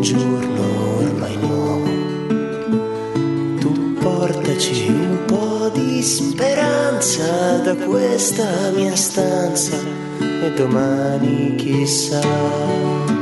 giorno ormai nuovo. Tu portaci un po' di speranza da questa mia stanza e domani chissà.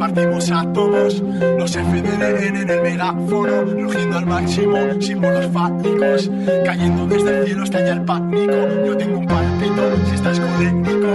Partimos a todos los FDN en el megáfono, rugiendo al máximo, símbolos fácticos, cayendo desde el cielo hasta allá el pánico. Yo tengo un palpito, si estás coléctico,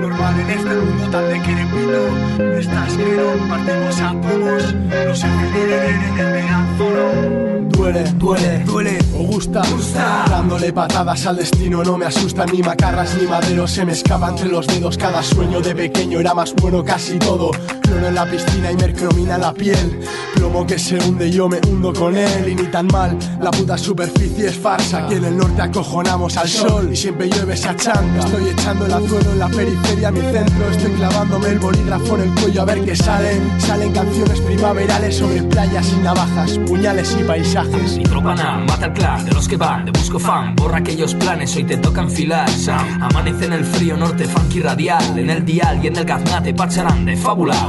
normal en este mundo tan de querepito. Estás no partimos a todos los FDN en el megáfono. Duele, duele, duele, o gusta, gusta. Dándole patadas al destino, no me asustan ni macarras ni maderos. Se me escapa entre los dedos. Cada sueño de pequeño era más bueno, casi todo. Cloro en la piscina y mercromina la piel. Plomo que se hunde, yo me hundo con él. Y ni tan mal, la puta superficie es farsa. Aquí en el norte acojonamos al sol y siempre llueve esa changa. Estoy echando el anzuelo en la periferia, mi centro. Estoy clavándome el bolígrafo en el cuello a ver qué salen. Salen canciones primaverales sobre playas y navajas, puñales y paisajes mensajes. Nitropana, mata el clan de los que van, de busco fan, borra aquellos planes, hoy te toca enfilar. Sam, amanece en el frío norte, funky radial, en el dial y en el gaznate, pacharán de fábula,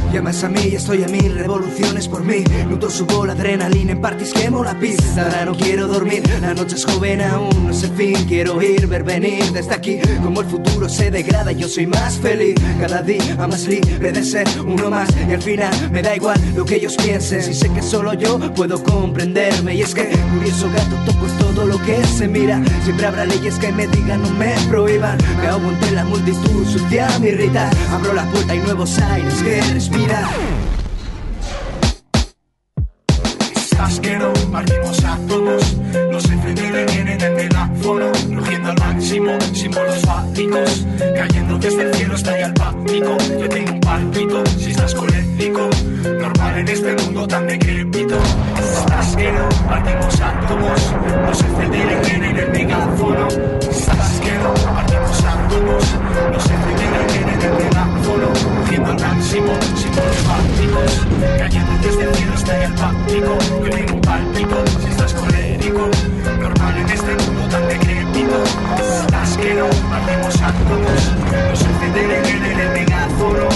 Llamas a mí y estoy a mil revoluciones por mí. Nudo subo la adrenalina en parties quemo la pista. Ahora no quiero dormir, la noche es joven aún, no sé fin. Quiero ir, ver venir desde aquí. Como el futuro se degrada, yo soy más feliz. Cada día más libre de ser uno más. Y al final me da igual lo que ellos piensen. Si sé que solo yo puedo comprenderme. Y es que, curioso gato, toco todo lo que se mira. Siempre habrá leyes que me digan, no me prohíban. Me ahogo entre la multitud, sucia me irrita. Abro la puerta y nuevos aires que respirar. Estás que no partimos átomos Los FDL tienen el megáfono Rugiendo al máximo, símbolos fálicos. Cayendo desde el cielo hasta el pánico. Yo tengo un pálpito, si estás colérico Normal en este mundo tan decrépito. Estás que no partimos átomos Los FDL tienen el megáfono Estás que no partimos átomos Los FDL tienen el megáfono máximo, símbolos fálicos Cayendo desde el cielo hasta el pánico Yo tengo un pálpito, si estás colérico Normal en este mundo tan decrépito. Estás que no partimos átomos Los FDL tienen el megáfono.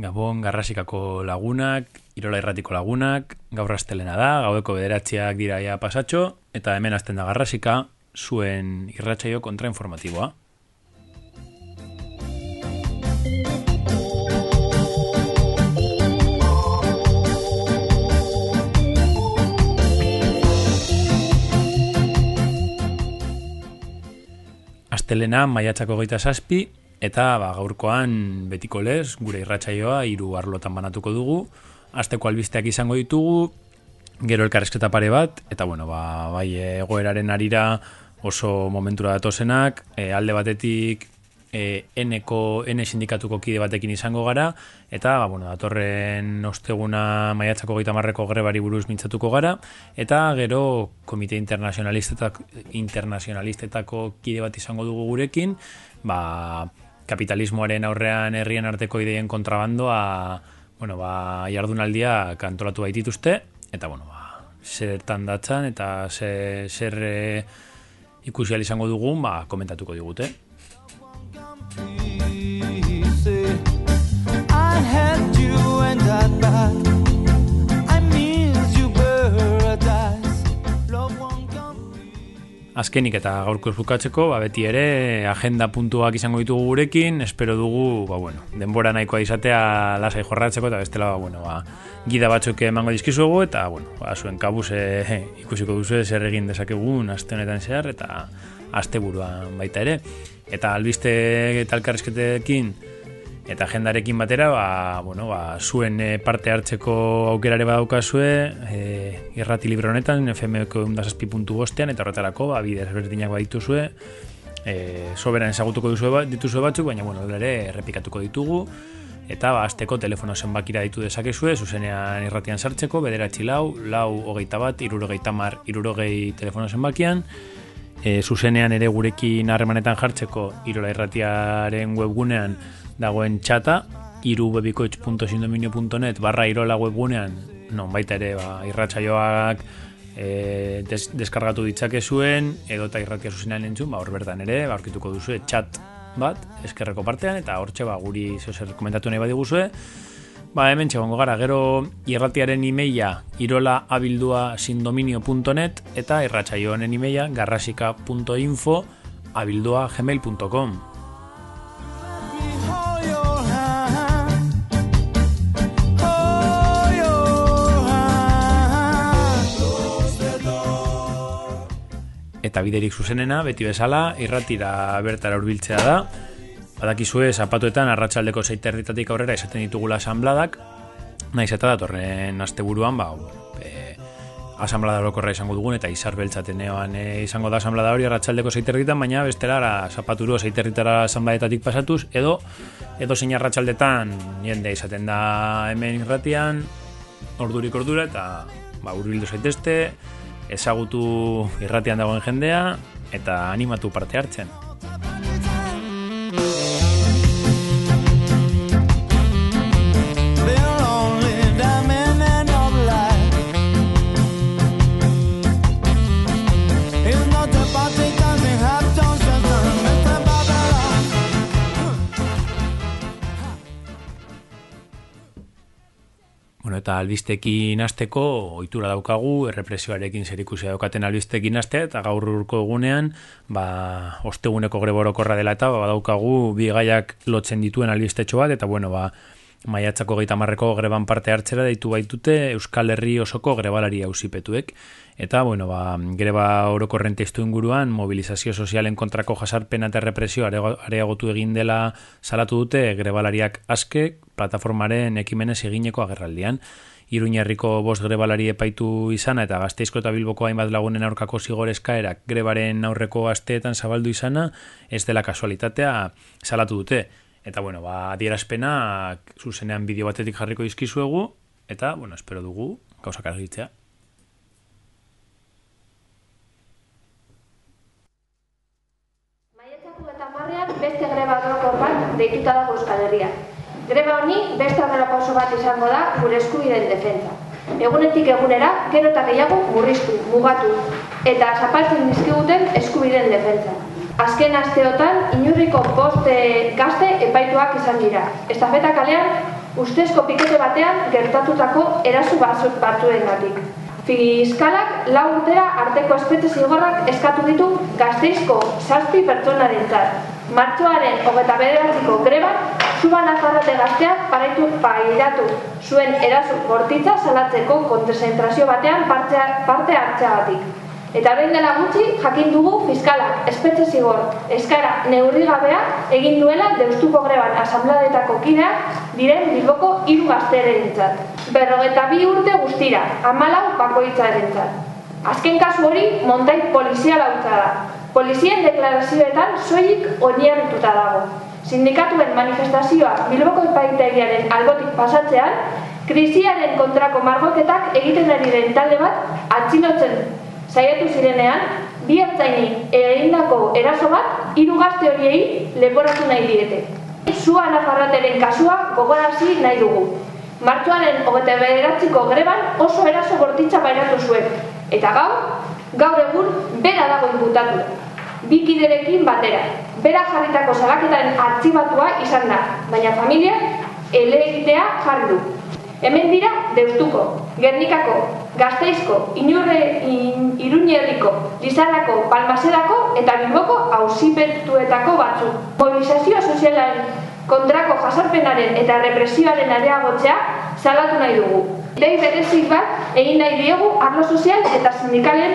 Gabon, garrasikako lagunak, irola irratiko lagunak, gaur astelena da, gaueko bederatziak dira ja pasatxo, eta hemen hasten da garrasika, zuen irratsaio kontrainformatiboa. Astelena maiatzako geita zazpi, eta ba, gaurkoan betiko lez, gure irratsaioa hiru arlotan banatuko dugu, asteko albisteak izango ditugu, gero elkarrezketa pare bat, eta bueno, ba, bai egoeraren arira oso momentura datozenak, e, alde batetik e, N-ko, N sindikatuko kide batekin izango gara, eta, ba, bueno, datorren osteguna maiatzako gaita marreko grebari buruz mintzatuko gara, eta gero komite internazionalistetak, internazionalistetako kide bat izango dugu gurekin, ba, kapitalismoaren aurrean herrien arteko ideien kontrabandoa, bueno, ba, jardunaldia kantolatu baitituzte, eta, bueno, ba, zertan datzan, eta zer, zer ikusi izango dugun, ba, komentatuko digute. I had you and Azkenik eta gaurko bukatzeko, ba, beti ere agenda puntuak izango ditugu gurekin, espero dugu, ba, bueno, denbora nahikoa izatea lasai jorratzeko, eta bestela, ba, bueno, ba, gida batzuk emango dizkizuegu, eta, bueno, ba, zuen kabuz e, ikusiko duzu zer egin dezakegun aste honetan zehar, eta asteburuan baita ere. Eta albiste eta elkarrezketekin, eta agendarekin batera, ba, bueno, ba, zuen eh, parte hartzeko aukerare badaukazue, e, irrati libro honetan, FMko bostean, eta horretarako, ba, bide ezberdinak badituzue, e, soberan ezagutuko duzu ba, dituzue batzuk, baina, bueno, ere errepikatuko ditugu, eta ba, azteko telefono zenbakira ditu dezakezue, zuzenean irratian sartzeko, bederatzi lau, lau hogeita bat, irurogeita mar, irurogei telefono zenbakian, e, zuzenean ere gurekin harremanetan jartzeko irola irratiaren webgunean dagoen txata irubebikoitz.sindominio.net barra irola webgunean non baita ere ba, irratsaioak e, des, deskargatu ditzake zuen edo eta irratia zuzenean entzun ba, hor bertan ere ba, aurkituko duzu txat bat eskerreko partean eta hortxe ba, guri zer komentatu nahi badiguzue Ba, hemen txegongo gara, gero irratiaren imeia irola abildua sindominio.net eta irratsaioaren imeia garrasika.info abildua gmail.com. Eta biderik zuzenena, beti bezala, irratira bertara hurbiltzea da. Badakizue, zapatuetan arratsaldeko zeiterritatik aurrera esaten ditugula asanbladak, naiz eta datorren asteburuan, ba, e, asanblada orokorra izango dugun eta izar beltzatenean e, izango da asanblada hori arratsaldeko zeiterritan, baina bestela ara, zapaturu zeiterritara asanbladetatik pasatuz, edo edo zein arratsaldetan jende izaten da hemen irratian, ordurik ordura eta ba, urbildu zaitezte, ezagutu irratian dagoen jendea eta animatu parte hartzen. Bueno, eta albistekin hasteko ohitura daukagu, errepresioarekin zerikusia daukaten albistekin hastea, eta gaur urko egunean, ba, osteguneko greba orokorra dela eta ba, daukagu bi gaiak lotzen dituen albistetxo bat, eta bueno, ba, maiatzako geita marreko greban parte hartzera deitu baitute Euskal Herri osoko grebalari ausipetuek. Eta, bueno, ba, greba orokorren testu inguruan, mobilizazio sozialen kontrako jasarpena eta represio areagotu egin dela salatu dute grebalariak aske plataformaren ekimenez egineko agerraldian. Iruñerriko bost grebalari epaitu izana eta gazteizko eta bilboko hainbat lagunen aurkako zigor eskaerak grebaren aurreko asteetan zabaldu izana ez dela kasualitatea salatu dute. Eta bueno, ba, adierazpenak zuzenean bideo batetik jarriko dizkizuegu eta bueno, espero dugu gauzak argitzea. Maiatzako eta marrean beste greba orokor bat deituta dago Euskal Herria. Greba honi beste aurrerapauso bat izango da gure eskubideen defentsa. Egunetik egunera, gero eta gehiago murriztu, mugatu, eta zapaltzen dizkiguten eskubideen defentsa. Azken asteotan, inurriko boste gazte epaituak izan dira. Estafeta kalean, ustezko pikete batean gertatutako erasu batzuk batzuengatik. Fiskalak lau urtera arteko espetxe zigorrak eskatu ditu gazteizko zazpi pertsonarentzat. Martxoaren hogeta bederatziko greban, Suban azarrate gazteak paraitu pairatu zuen eraso bortitza salatzeko kontzentrazio batean parte, parte hartzeagatik. Eta behin dela gutxi jakin dugu fiskalak espetxe zigor eskaera neurrigabea egin duela deustuko greban asambladetako kideak diren bilboko hiru gazterentzat. Berrogeta bi urte guztira, amalau bakoitzarentzat. Azken kasu hori montai poliziala hutsa da. Polizien deklarazioetan soilik oinarrituta dago. Sindikatuen manifestazioa Bilboko epaitegiaren albotik pasatzean, krisiaren kontrako margoketak egiten ari den talde bat atxilotzen saiatu zirenean, bi ertzaini egindako eraso bat hiru gazte horiei leporatu nahi diete. Zua nafarrateren kasua gogorarazi nahi dugu. Martxoaren hogeta bederatziko greban oso eraso bortitza pairatu zuen. Eta gaur, gaur egun, bera dago inbutatu. Bikiderekin batera. Bera jarritako salaketaren artxibatua izan da, baina familia elegitea jarri du. Hemen dira Deustuko, Gernikako, Gazteizko, Inurre, in, Iruñerriko, Lizarrako, Palmaserako eta Bilboko auzipetuetako batzuk. Mobilizazio sozialaren kontrako jasarpenaren eta represioaren areagotzea salatu nahi dugu. Dei berezik bat egin nahi diegu arlo sozial eta sindikalen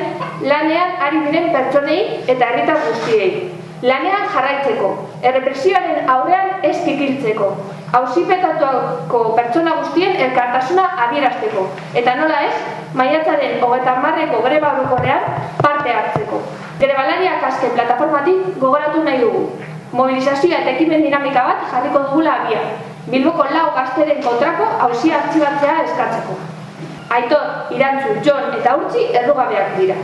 lanean ari diren pertsonei eta herritar guztiei. Lanean jarraitzeko, errepresioaren aurrean ez kikiltzeko, hauzipetatuako pertsona guztien elkartasuna adierazteko, eta nola ez, maiatzaren hogeta marreko greba orokorrean parte hartzeko. Grebalariak azken plataformatik gogoratu nahi dugu. Mobilizazioa eta ekimen dinamika bat jarriko dugula abia. Bilboko lau gazteren kontrako hauzia artxibatzea eskatzeko. Aitor, Irantzu, Jon eta Urtzi errugabeak dira.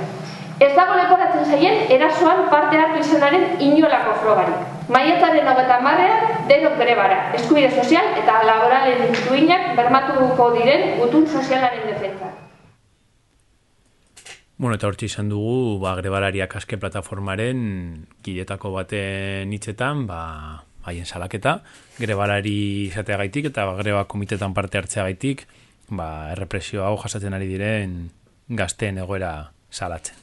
Ez dago leporatzen zaien erasoan parte hartu izanaren inolako frogarik. Maiatzaren hogeta marrean, denok grebara, eskubide sozial eta laboralen duinak bermatuko diren gutun sozialaren defentsa. Bueno, eta hortxe izan dugu, ba, grebalariak aske plataformaren kiletako baten hitzetan, ba, haien salaketa, grebalari izateagaitik eta greba komitetan parte hartzeagaitik, ba, errepresio hau jasatzen ari diren gazteen egoera salatzen.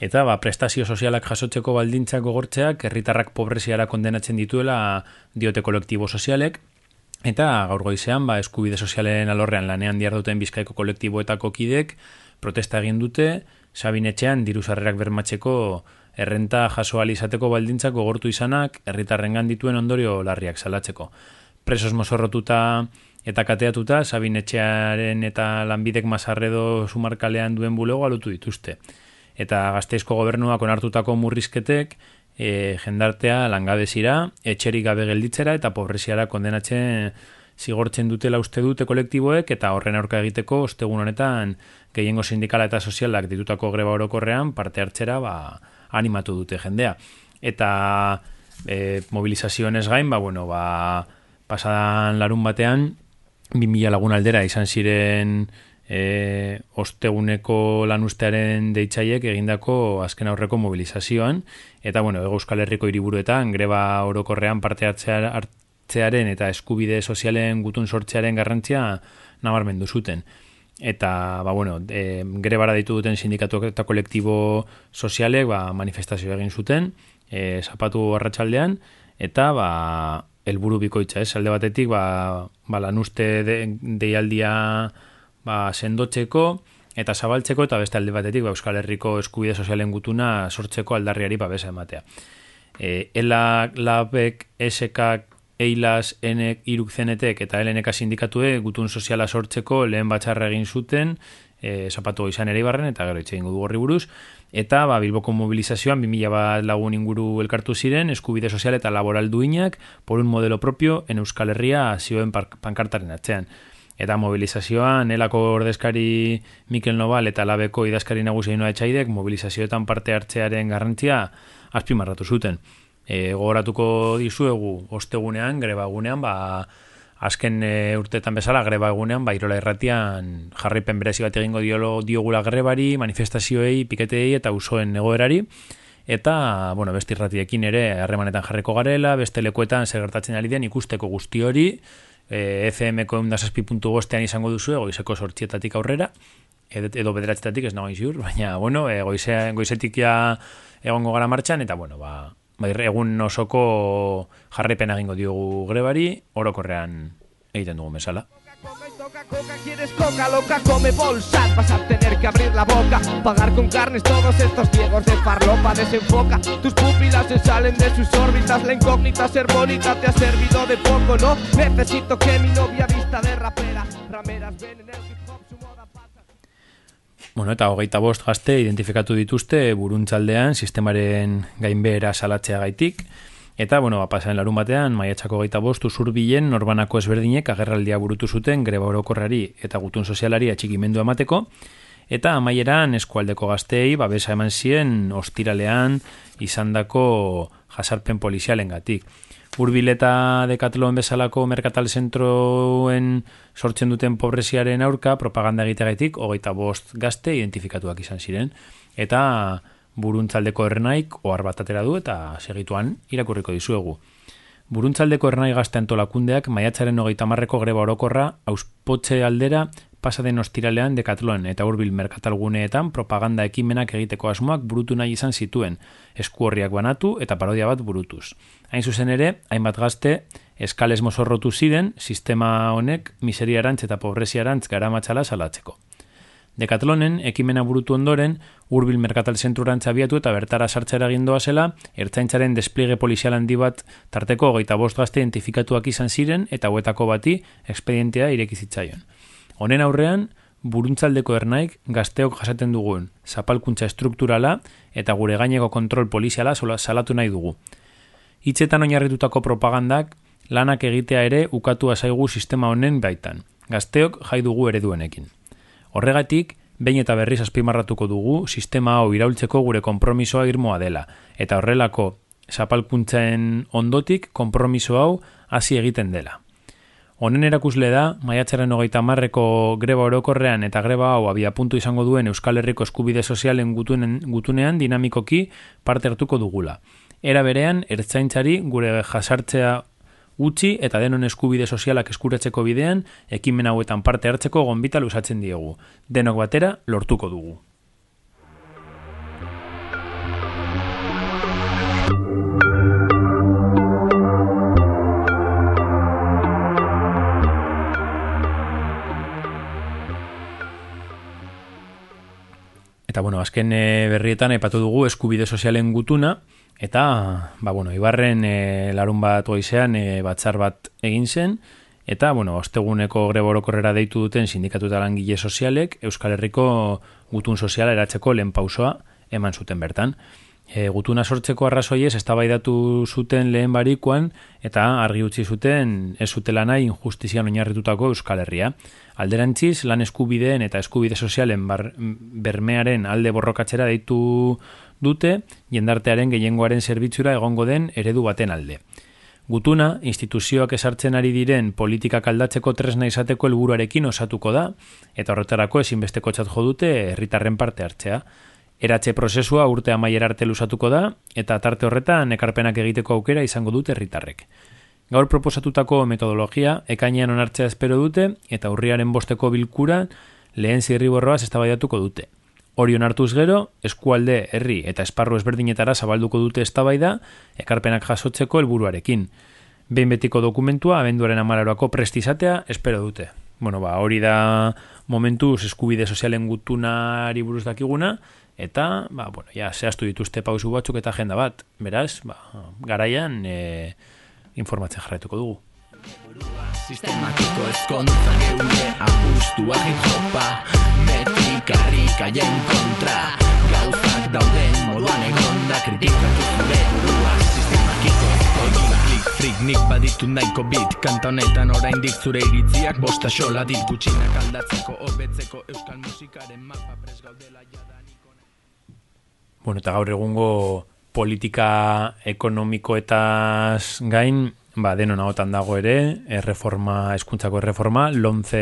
Eta ba, prestazio sozialak jasotzeko baldintzak gogortzeak herritarrak pobreziara kondenatzen dituela diote kolektibo sozialek, eta gaur goizean ba, eskubide sozialen alorrean lanean duten bizkaiko kolektiboetako kidek protesta egin dute, sabinetxean diru sarrerak bermatzeko errenta jaso izateko baldintzak gogortu izanak herritarrengan dituen ondorio larriak salatzeko. Presos mozorrotuta eta kateatuta sabinetxearen eta lanbidek mazarredo sumarkalean duen bulego alutu dituzte eta gazteizko gobernuak onartutako murrizketek e, jendartea langabezira, etxerik gabe gelditzera eta pobreziara kondenatzen zigortzen dutela uste dute kolektiboek eta horren aurka egiteko ostegun honetan gehiengo sindikala eta sozialak ditutako greba orokorrean parte hartzera ba, animatu dute jendea. Eta e, mobilizazioen gain, ba, bueno, ba, pasadan larun batean, 2000 lagun aldera izan ziren e, osteguneko lanuztearen deitzaiek egindako azken aurreko mobilizazioan, eta bueno, Ego Euskal Herriko hiriburuetan greba orokorrean parte hartzea, hartzearen eta eskubide sozialen gutun sortzearen garrantzia nabarmendu zuten. Eta, ba, bueno, e, grebara ditu duten sindikatuak eta kolektibo sozialek ba, manifestazio egin zuten, e, zapatu arratsaldean eta ba, helburu bikoitza, ez? Alde batetik, ba, ba lan uste de, deialdia ba, sendotzeko eta zabaltzeko, eta beste alde batetik, ba, Euskal Herriko eskubide sozialen gutuna sortzeko aldarriari babesa ematea. E, ela, labek, esekak, eilas, enek, iruk zenetek eta eleneka sindikatue gutun soziala sortzeko lehen batxarra egin zuten, e, zapatu izan ere ibarren, eta gero itxegin du horri buruz, eta ba, Bilboko mobilizazioan 2000 bat lagun inguru elkartu ziren, eskubide sozial eta laboral duinak, por un modelo propio en Euskal Herria zioen pankartaren atzean. Eta mobilizazioan, elako ordezkari Mikel Nobal eta labeko idazkari nagusia inoa etxaidek, mobilizazioetan parte hartzearen garrantzia azpimarratu zuten. E, gogoratuko dizuegu, ostegunean, greba egunean, ba, azken e, urteetan bezala greba egunean, ba, irola erratian jarripen berezi bat egingo diolo, diogula grebari, manifestazioei, piketei eta usoen egoerari, eta, bueno, beste irratiekin ere harremanetan jarriko garela, beste lekuetan zer gertatzen ari den ikusteko guzti hori, e, FM-ko izango duzu, egoizeko sortzietatik aurrera, edo, edo bederatzetatik ez nago izur, baina, bueno, e, goize, goizetik ja egongo gara martxan, eta, bueno, ba, egun osoko jarrepen egingo diogu grebari, orokorrean egiten dugu. Coca, quieres a Bueno, eta hogeita bost gazte identifikatu dituzte buruntzaldean sistemaren gainbehera salatzea gaitik. Eta, bueno, pasaren larun batean, maiatxako hogeita bost usurbilen norbanako ezberdinek agerraldia burutu zuten greba orokorrari eta gutun sozialari atxikimendu emateko. Eta amaieran eskualdeko gazteei babesa eman zien ostiralean izandako jasarpen polizialen gatik. Urbil eta Decathlon bezalako merkatal zentroen sortzen duten pobreziaren aurka propaganda egitegatik hogeita bost gazte identifikatuak izan ziren. Eta buruntzaldeko ernaik ohar bat atera du eta segituan irakurriko dizuegu. Buruntzaldeko ernai gazte antolakundeak maiatzaren hogeita marreko greba orokorra auspotxe aldera pasaden ostiralean dekatloan eta hurbil merkatalguneetan propaganda ekimenak egiteko asmoak burutu nahi izan zituen, esku horriak banatu eta parodia bat burutuz. Hain zuzen ere, hainbat gazte eskales mozorrotu ziren sistema honek miseriarantz eta pobreziarantz gara matxala salatzeko. Dekatlonen, ekimena burutu ondoren, hurbil merkatal zentrurantza abiatu eta bertara sartzera gindoa zela, ertzaintzaren despliege polizial handi bat tarteko hogeita bost gazte identifikatuak izan ziren eta huetako bati expedientea irekizitzaion. Honen aurrean, buruntzaldeko ernaik gazteok jasaten dugun zapalkuntza estrukturala eta gure gaineko kontrol poliziala salatu nahi dugu. Hitzetan oinarritutako propagandak lanak egitea ere ukatua zaigu sistema honen baitan. Gazteok jai dugu ereduenekin. Horregatik, behin eta berriz azpimarratuko dugu sistema hau iraultzeko gure konpromisoa irmoa dela, eta horrelako zapalkuntzen ondotik konpromiso hau hasi egiten dela. Honen erakusle da, maiatzaren hogeita marreko greba orokorrean eta greba hau abia puntu izango duen Euskal Herriko eskubide sozialen gutunen, gutunean dinamikoki parte hartuko dugula. Era berean, ertzaintzari gure jasartzea utzi eta denon eskubide sozialak eskuratzeko bidean, ekimen hauetan parte hartzeko gonbita lusatzen diegu. Denok batera, lortuko dugu. Eta bueno, azken e, berrietan aipatu dugu eskubide sozialen gutuna eta ba bueno, Ibarren e, larun bat goizean e, batzar bat egin zen eta bueno, osteguneko greba orokorrera deitu duten sindikatu eta langile sozialek Euskal Herriko gutun soziala eratzeko lehen pausoa eman zuten bertan. E, gutuna sortzeko arrazoiez eztabaidatu zuten lehen barikoan eta argi utzi zuten ez zutela nahi injustizian oinarritutako Euskal Herria. Alderantziz, lan eskubideen eta eskubide sozialen bar, bermearen alde borrokatzera deitu dute jendartearen gehiengoaren zerbitzura egongo den eredu baten alde. Gutuna, instituzioak esartzen ari diren politikak aldatzeko tresna izateko helburuarekin osatuko da, eta horretarako ezinbesteko txat jo dute herritarren parte hartzea. Eratze prozesua urte amaier arte lusatuko da, eta tarte horretan ekarpenak egiteko aukera izango dute herritarrek. Gaur proposatutako metodologia ekainean onartzea espero dute eta urriaren bosteko bilkuran lehen zirriborroaz eztabaidatuko dute. Hori onartuz gero, eskualde, herri eta esparru ezberdinetara zabalduko dute eztabaida ekarpenak jasotzeko helburuarekin. Behin betiko dokumentua abenduaren amararoako prestizatea espero dute. Bueno, ba, hori da momentuz eskubide sozialen gutunari buruz dakiguna, eta, ba, bueno, ja, zehaztu dituzte pausu batzuk eta agenda bat. Beraz, ba, garaian e, informatzen jarraituko dugu. Sistematiko ezkontza geure apustua hip-hopa Metrikarrikaien kontra. Gauzak dauden moduan egonda kritikatu zure burua. Sistematiko ezkontza. Frik, nik baditu nahiko bit. Kanta honetan oraindik zure iritziak Bosta xola dit. Gutxinak aldatzeko Hobetzeko euskal musikaren mapa pres gaudela jadanik Bueno, eta gaur egungo politika ekonomikoetaz gain, ba, denon ahotan dago ere, erreforma, eskuntzako erreforma, lonze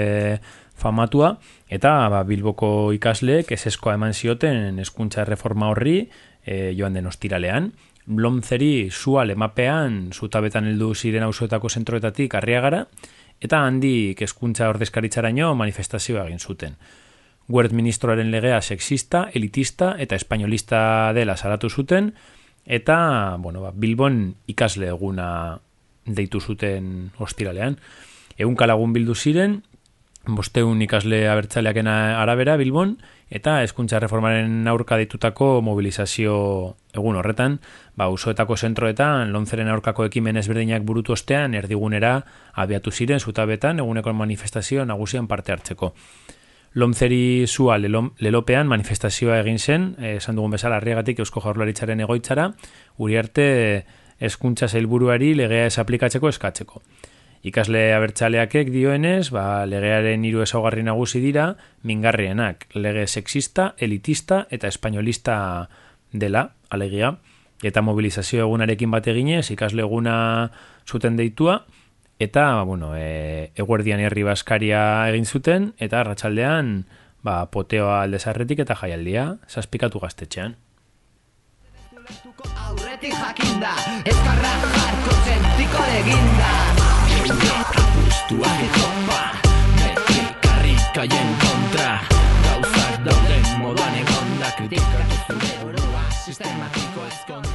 famatua, eta ba, Bilboko ikasleek eseskoa eman zioten eskuntza erreforma horri e, joan den ostiralean. Lomzeri zua lemapean zutabetan heldu ziren auzoetako zentroetatik arriagara, eta handik eskuntza ordezkaritzaraino manifestazioa egin zuten. Guert ministroaren legea sexista, elitista eta espainolista dela salatu zuten, eta bueno, ba, Bilbon ikasle eguna deitu zuten ostiralean. Egun kalagun bildu ziren, bosteun ikasle abertzaleaken arabera Bilbon, eta eskuntza reformaren aurka ditutako mobilizazio egun horretan, ba, usoetako zentroetan, lonzeren aurkako ekimen ezberdinak burutu ostean, erdigunera abiatu ziren zutabetan eguneko manifestazio nagusian parte hartzeko. Lomzeri zua lelopean manifestazioa egin zen, eh, esan dugun bezala arriagatik Eusko Jaurlaritzaren egoitzara, uri arte eskuntza zailburuari legea ez aplikatzeko eskatzeko. Ikasle abertzaleakek dioenez, ba, legearen hiru ezaugarri nagusi dira, mingarrienak, lege sexista, elitista eta espainolista dela, alegia, eta mobilizazio egunarekin bat eginez, ikasle eguna zuten deitua, eta, bueno, e, eguerdian herri baskaria egin zuten, eta arratsaldean ba, poteoa aldezarretik eta jaialdia, zazpikatu gaztetxean. Aurretik jakinda, ezkarra jarko zentriko leginda Apustua hip-hopa Metrikarrikaien kontra. Gauzak dauden moduan egonda Kritikatu zure burua Sistematiko ezkontza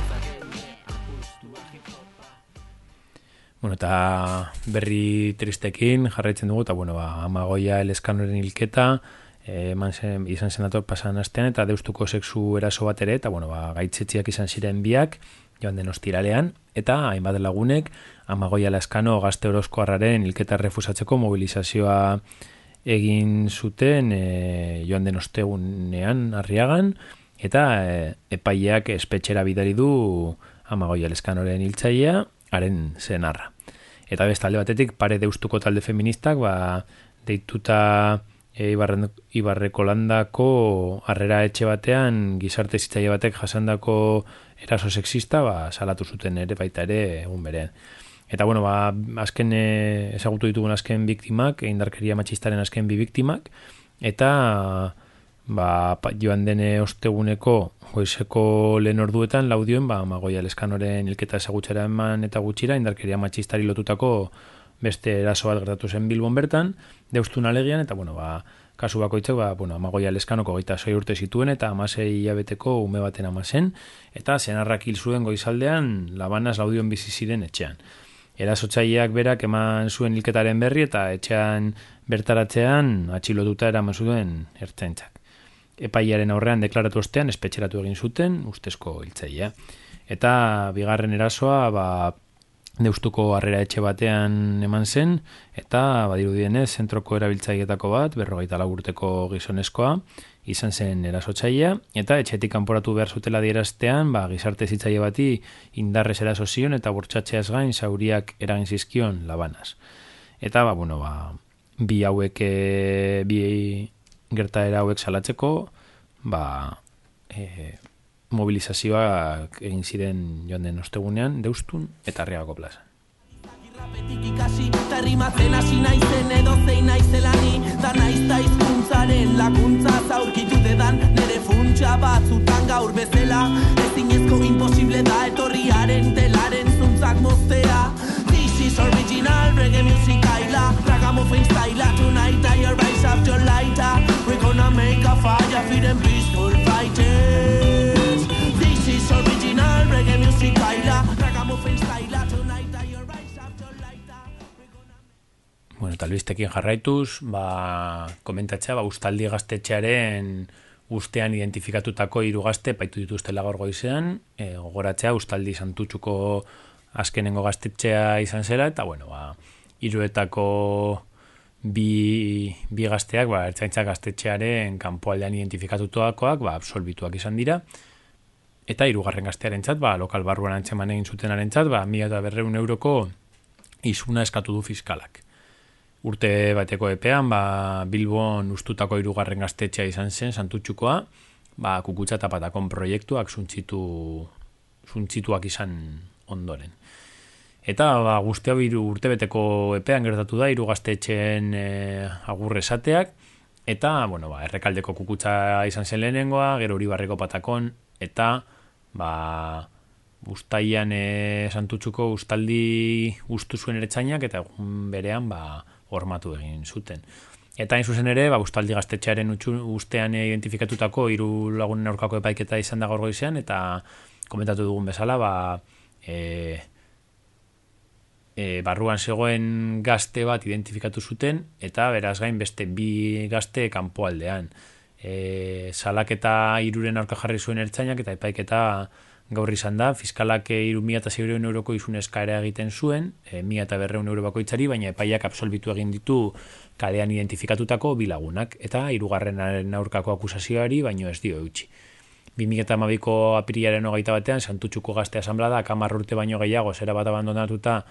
Bueno, eta berri tristekin jarraitzen dugu, eta bueno, ba, amagoia eleskanoren hilketa, eman zen, izan zen dator pasan astean, eta deustuko sexu eraso bat ere, eta bueno, ba, gaitzetziak izan ziren biak, joan den ostiralean, eta hainbat lagunek, amagoia eleskano gazte orozko harraren hilketa refusatzeko mobilizazioa egin zuten e, joan den ostegunean arriagan, eta e, epaileak espetxera bidari du amagoia eleskanoren hiltzailea, haren zenarra. Eta bestalde batetik, pare deustuko talde feministak, ba, deituta e, Ibarren, Ibarreko landako harrera etxe batean, gizarte zitzaile batek jasandako eraso sexista, ba, salatu zuten ere, baita ere, egun berean. Eta, bueno, ba, azken, e, ezagutu ditugun azken biktimak, indarkeria matxistaren azken bi biktimak, eta, ba, joan dene osteguneko goizeko lehen orduetan laudioen, ba, magoia leskanoren hilketa ezagutzera eman eta gutxira, indarkeria matxistari lotutako beste eraso bat gertatu zen Bilbon bertan, deustun alegian, eta, bueno, ba, kasu bakoitzak, ba, bueno, amagoia leskanoko gaita soi urte zituen, eta amasei hilabeteko ume baten amazen, eta zenarrak hil zuen goizaldean, labanaz laudion bizi ziren etxean. Erasotzaileak berak eman zuen hilketaren berri eta etxean bertaratzean atxilotuta eraman zuen ertzaintzak. Epaiaren aurrean deklaratu ostean espetxeratu egin zuten ustezko hiltzailea. Eta bigarren erasoa ba, deustuko harrera etxe batean eman zen, eta badirudienez zentroko erabiltzailetako bat, berrogeita laburteko gizonezkoa, izan zen erasotzailea, eta etxetik kanporatu behar zutela dieraztean, ba, gizarte zitzaile bati indarrez eraso zion eta bortxatzeaz gain zauriak eragin zizkion labanaz. Eta, ba, bueno, ba, bi hauek, e, bi gertaera hauek salatzeko, ba, e, mobilizazioak egin ziren joan den ostegunean, deustun eta arriagako plazan. Rapetik ikasi, eta rimatzen hasi naizen edo zein naizelani Da naiz da hizkuntzaren laguntza zaurkitu dedan Nere funtsa batzutan gaur bezala Ezinezko imposible da etorriaren telaren zuntzak moztea Is our Ragamuffin style tonight, I rise your lighter. We're gonna make a fire for them peaceful fighters. This is original reggae music, Kyla. Ragamuffin style tonight, I rise your lighter. Bueno, eta albistekin jarraituz, ba, komentatzea, ba, ustaldi gaztetxearen ustean identifikatutako hiru gazte paitu dituztela gaur goizean, e, gogoratzea ustaldi santutxuko azkenengo gaztetxea izan zela, eta bueno, ba, hiruetako bi, bi gazteak, ba, ertzaintza gaztetxearen kanpoaldean identifikatutakoak, ba, absolbituak izan dira, eta hirugarren gaztearen txat, ba, lokal barruan antzeman egin zutenaren txat, ba, mila eta berreun euroko izuna eskatu du fiskalak. Urte bateko epean, ba, Bilbon ustutako hirugarren gaztetxea izan zen, santutxukoa, ba, kukutsa eta patakon proiektuak suntzitu, suntzituak izan ondoren. Eta ba, guzti hau hiru urtebeteko epean gertatu da, hiru gaztetxeen e, agur eta, bueno, ba, errekaldeko kukutsa izan zen lehenengoa, gero uribarreko patakon, eta, ba, Uztaian e, santutxuko ustaldi ustu zuen eretzainak eta egun berean ba, hormatu egin zuten. Eta hain zuzen ere, ba, ustaldi gaztetxearen ustean identifikatutako hiru lagunen aurkako epaiketa izan da gaur goizean, eta komentatu dugun bezala, ba, e, e, barruan zegoen gazte bat identifikatu zuten, eta beraz gain beste bi gazte kanpoaldean. E, salaketa iruren aurka jarri zuen ertzainak, eta epaiketa gaur izan da, fiskalak iru mila eta zeureun euroko izun eskaera egiten zuen, e, mila eta berreun euro bakoitzari, baina epaiak absolbitu egin ditu kalean identifikatutako bilagunak, eta hirugarrenaren aurkako akusazioari, baino ez dio eutxi. 2008ko apirilaren hogeita batean, santutxuko gazte asamblada, kamar urte baino gehiago, zera bat abandonatuta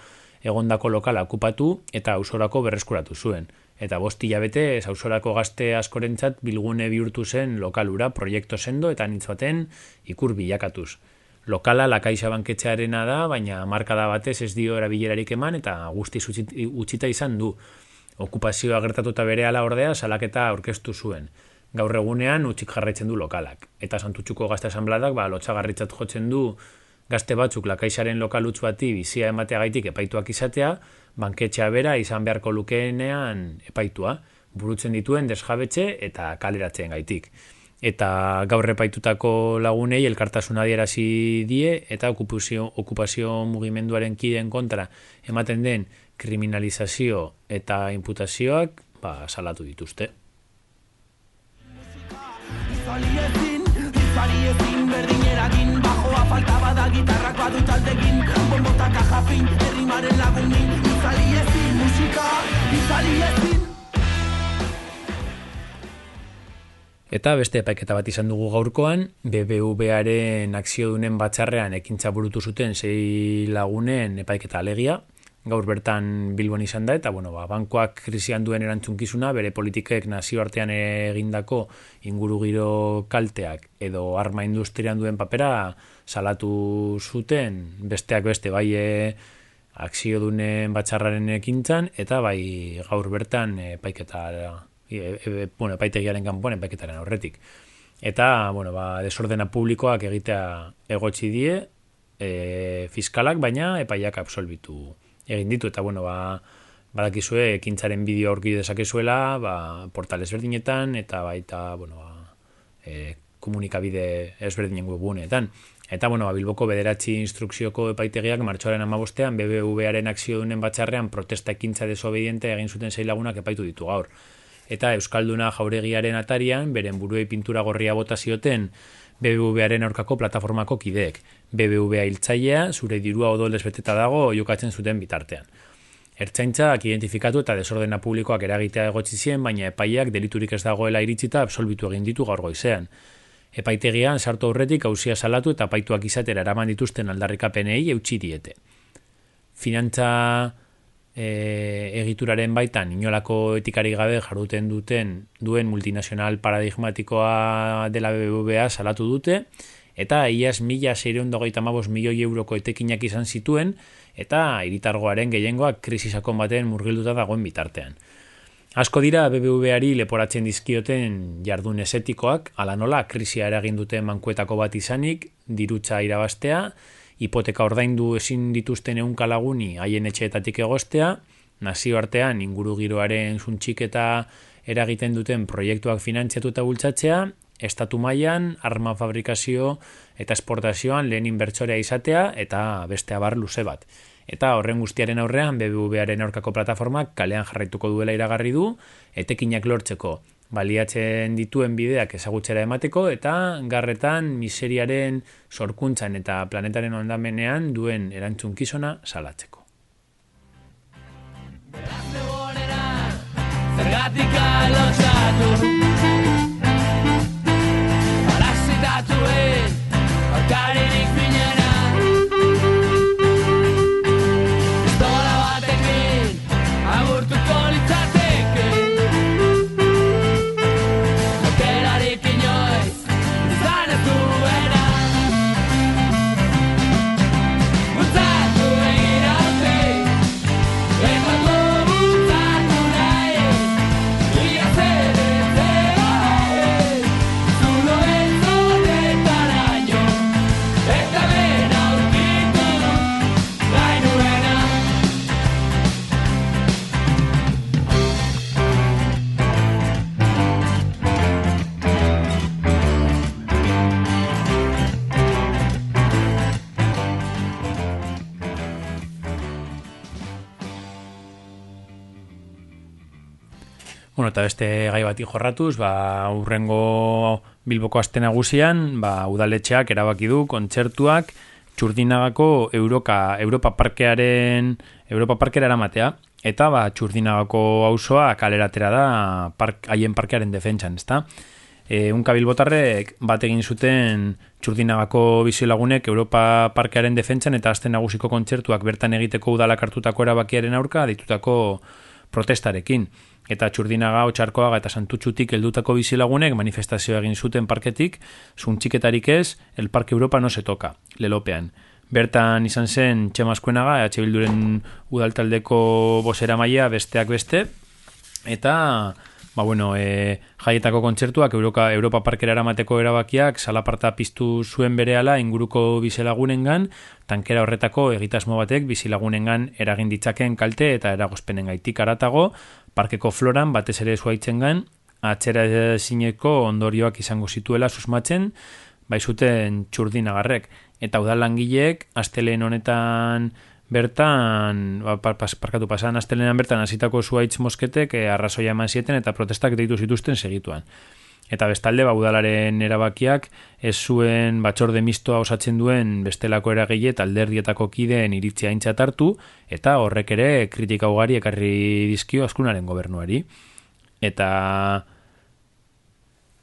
egondako lokala okupatu eta ausorako berreskuratu zuen. Eta bosti jabete, ausorako gazte askorentzat bilgune bihurtu zen lokalura, proiektu sendo eta nintzaten ikur bilakatuz. Lokala lakaixa banketxearena da, baina markada batez ez dio erabilerarik eman eta guzti utxita izan du. Okupazioa gertatuta bere ala ordea salaketa aurkeztu zuen. Gaur egunean utxik jarraitzen du lokalak. Eta santutxuko gazte asanbladak ba, lotxagarritzat jotzen du gazte batzuk lakaixaren lokal utz bati bizia emateagaitik epaituak izatea, banketxea bera izan beharko lukeenean epaitua, burutzen dituen desjabetxe eta kaleratzen gaitik. Eta gaur epaitutako lagunei elkartasun adierazi die eta okupazio, okupazio mugimenduaren kideen kontra ematen den kriminalizazio eta imputazioak ba, salatu dituzte. Izaliezin, izaliezin berdinerakin Bajoa faltaba da gitarrak badu taldekin. Bombota kaja fin, errimaren lagunin. Izaliezin, musika, izaliezin Eta beste epaiketa bat izan dugu gaurkoan, BBVaren akziodunen batzarrean ekintza burutu zuten sei lagunen epaiketa alegia, gaur bertan Bilbon izan da, eta bueno, ba, bankoak krisian duen erantzunkizuna, bere politikek nazioartean egindako ingurugiro kalteak edo arma industrian duen papera salatu zuten, besteak beste bai e, akzio dunen batxarraren ekintzan, eta bai gaur bertan epaiketa, e, e, bueno, epaitegiaren kanpoan epaiketaren aurretik. Eta, bueno, ba, desordena publikoak egitea egotzi die, e, fiskalak, baina epaiak absolbitu egin ditu eta bueno, ba, badakizue ekintzaren bideo aurki dezakezuela, ba, portal ezberdinetan eta baita, bueno, ba, e, komunikabide ezberdinen webunetan. Eta, bueno, ba, Bilboko bederatzi instrukzioko epaitegiak martxoaren amabostean BBVaren akzio dunen batxarrean protesta ekintza desobediente egin zuten zeilagunak epaitu ditu gaur. Eta Euskalduna jauregiaren atarian, beren buruei pintura gorria bota zioten BBVaren aurkako plataformako kideek. BBVa hiltzailea zure dirua odolez beteta dago jokatzen zuten bitartean. Ertzaintzak identifikatu eta desordena publikoak eragitea egotzi zien, baina epaiak deliturik ez dagoela iritsita absolbitu egin ditu gaur goizean. Epaitegian sartu aurretik hauzia salatu eta paituak izatera eraman dituzten aldarrikapenei eutxi diete. Finantza e, egituraren baitan inolako etikarik gabe jarduten duten duen multinazional paradigmatikoa dela BBVA salatu dute eta iaz mila zeireun mabos milioi euroko etekinak izan zituen eta iritargoaren gehiengoak krisisakon baten murgilduta dagoen bitartean. Asko dira BBVari leporatzen dizkioten jardun esetikoak, ala nola krisia eragin duten mankuetako bat izanik, dirutza irabastea, hipoteka ordaindu ezin dituzten ehunka laguni haien etxeetatik egostea, nazioartean inguru giroaren suntxiketa eragiten duten proiektuak finantziatu eta bultzatzea, estatu mailan arma fabrikazio eta esportazioan lehen inbertsorea izatea eta beste abar luze bat. Eta horren guztiaren aurrean BBVaren aurkako plataformak kalean jarraituko duela iragarri du, etekinak lortzeko baliatzen dituen bideak ezagutzera emateko eta garretan miseriaren sorkuntzan eta planetaren ondamenean duen erantzunkizona salatzeko. Zergatik alotzatu I do it. Bueno, eta beste gai bati jorratuz, ba, urrengo Bilboko aste nagusian, ba, udaletxeak erabaki du kontzertuak Txurdinagako Euroka, Europa Parkearen Europa Parkera eramatea eta ba, Txurdinagako auzoa kaleratera da park, haien parkearen defentsan, ezta? E, unka bilbotarrek bat egin zuten Txurdinagako bizilagunek Europa Parkearen defentsan eta aste nagusiko kontzertuak bertan egiteko udalak hartutako erabakiaren aurka ditutako protestarekin. Eta txurdinaga, otxarkoaga eta santutxutik heldutako bizilagunek manifestazioa egin zuten parketik, zuntxiketarik ez, el Parque Europa no se toka, lelopean. Bertan izan zen Txemaskuenaga, EH Bilduren udaltaldeko bosera maia besteak beste, eta ba bueno, e, jaietako kontzertuak Europa, Europa Parkera eramateko erabakiak salaparta piztu zuen berehala inguruko bizilagunengan, tankera horretako egitasmo batek bizilagunengan eragin ditzaken kalte eta eragozpenen gaitik aratago, parkeko floran batez ere zuaitzengan atzera zineko ondorioak izango zituela susmatzen, bai zuten txurdinagarrek. Eta udal langileek astelen honetan bertan, ba, parkatu pasan astelenan bertan hasitako zuaitz mosketek eh, arrazoia eman zieten eta protestak deitu zituzten segituan. Eta bestalde, ba, udalaren erabakiak ez zuen batzorde mistoa osatzen duen bestelako eragile eta alderdietako kideen iritzia aintzat hartu, eta horrek ere kritika ugari ekarri dizkio askunaren gobernuari. Eta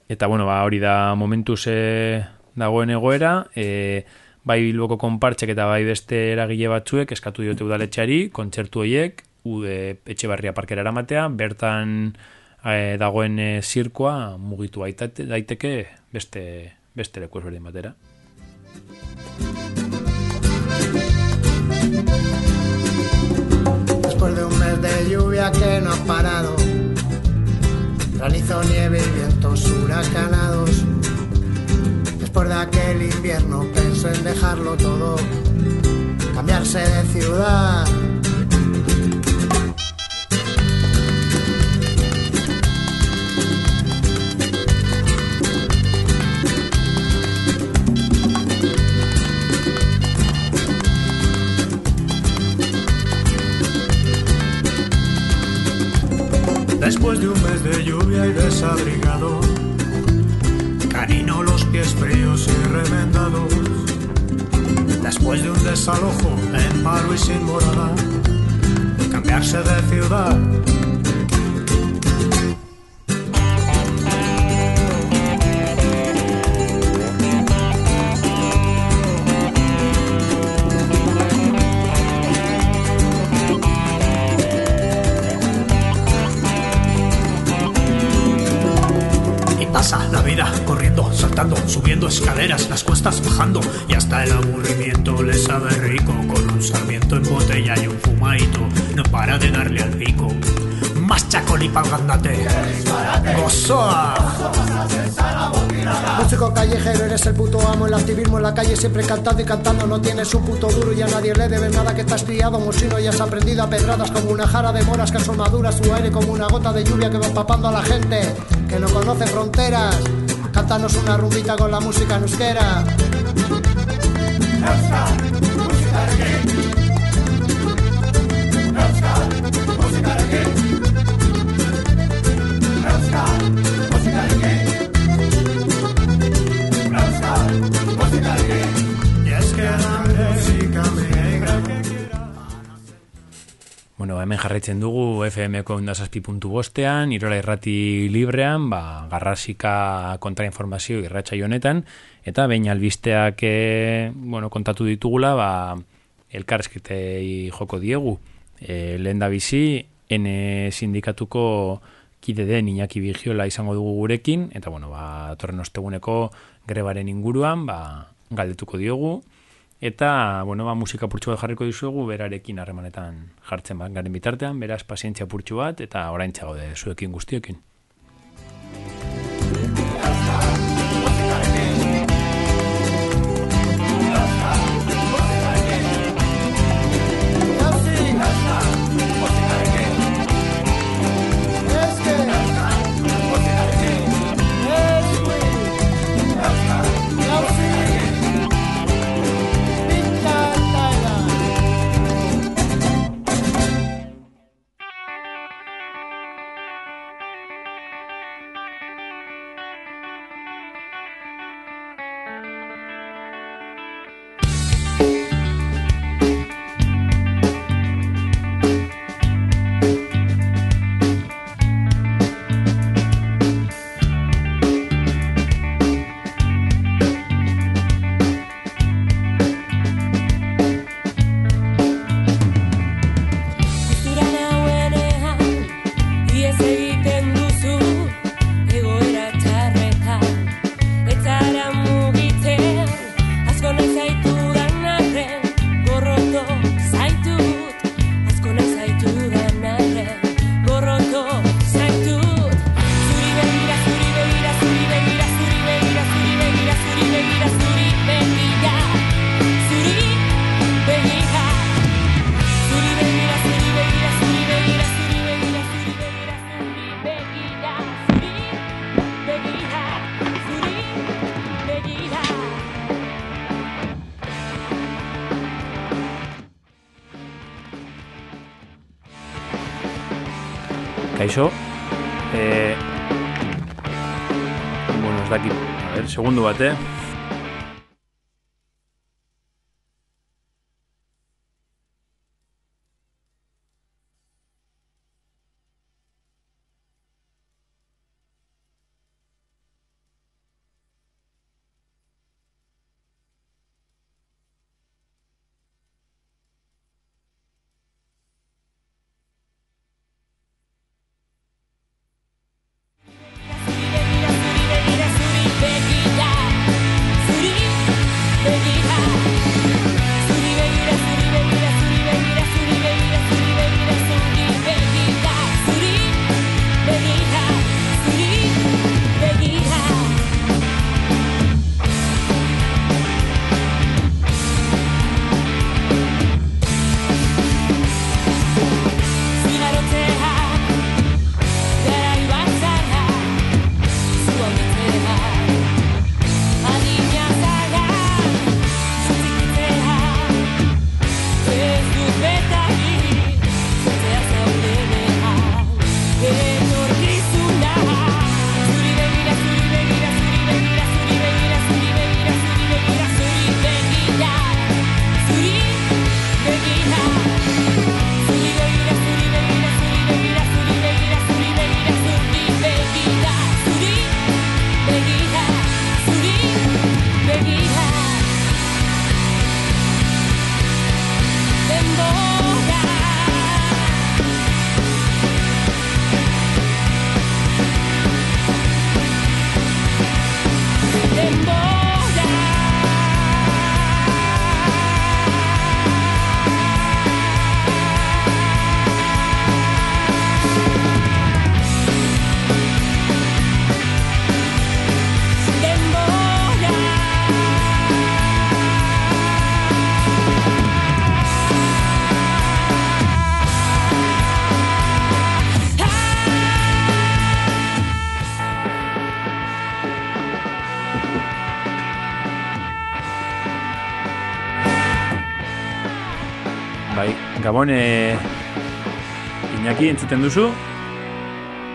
eta bueno, ba, hori da momentuz e, dagoen egoera, e, bai Bilboko konpartxek eta bai beste eragile batzuek eskatu diote udaletxeari, kontzertu horiek, ude etxe barria parkera eramatea, bertan e, dagoen e, zirkoa mugitu daiteke beste, beste leku ezberdin batera. Después de un mes de lluvia que no ha parado, granizo, nieve y vientos huracanados. Después de aquel invierno pensó en dejarlo todo, cambiarse de ciudad. Desabrigado, canino los pies fríos y remendados. Después de un desalojo en paro y sin morada, cambiarse de ciudad. Pa'l. Músico callejero, eres el puto amo. El activismo en la calle siempre cantando y cantando. No tienes un puto duro y a nadie le debes nada que has criado. Mosino y has aprendido a pedradas como una jara de moras que son maduras. Tu aire como una gota de lluvia que va empapando a la gente que no conoce fronteras. Cántanos una rumbita con la música en. Hemen jarraitzen dugu FM-ko ondazazpi puntu bostean, Irola Irrati Librean, ba, garrasika kontrainformazio irratxa honetan, eta behin albisteak e, bueno, kontatu ditugula, ba, elkarrezketei joko diegu. E, lehen da bizi, N sindikatuko kide den Iñaki Bigiola izango dugu gurekin, eta bueno, ba, torren osteguneko grebaren inguruan, ba, galdetuko diogu, Eta, bueno, ba, musika purtsu bat jarriko dizuegu, berarekin harremanetan jartzen bat garen bitartean, beraz, pazientzia purtsu bat, eta orain gaude zuekin guztiokin. noe til. Gabon, e, Iñaki, entzuten duzu?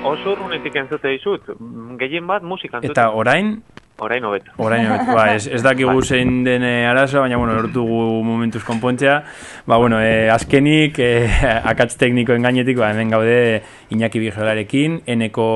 Oso urrunetik entzute dizut, mm, gehien bat musika entzute. Eta orain, Orain hobeto. Orain, ba, ez, ez dakigu zein den eh, arazoa, baina, bueno, lortugu momentuz konpontzea. Ba, bueno, eh, azkenik, eh, akatz teknikoen gainetik, ba, hemen gaude Iñaki Bijolarekin, eneko,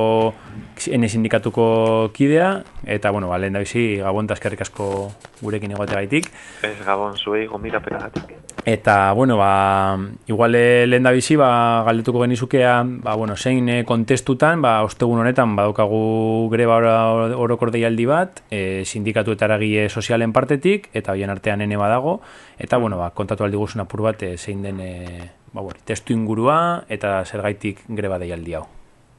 ene sindikatuko kidea, eta, bueno, ba, lehen da bizi, gabon eta eskerrik asko gurekin egoteagaitik. Ez gabon zuei gombidapelagatik. Eta, bueno, ba, igual eh, lehen da bizi, ba, galdetuko genizukea, ba, bueno, zein eh, kontestutan, ba, ostegun honetan, badaukagu greba oro- orokor deialdi bat, e, sindikatu eta eragile sozialen partetik, eta hoien artean ene badago, eta, bueno, ba, kontatu aldi guzun apur bat, e, zein den, e, ba, bueno, testu ingurua, eta zergaitik greba deialdi hau.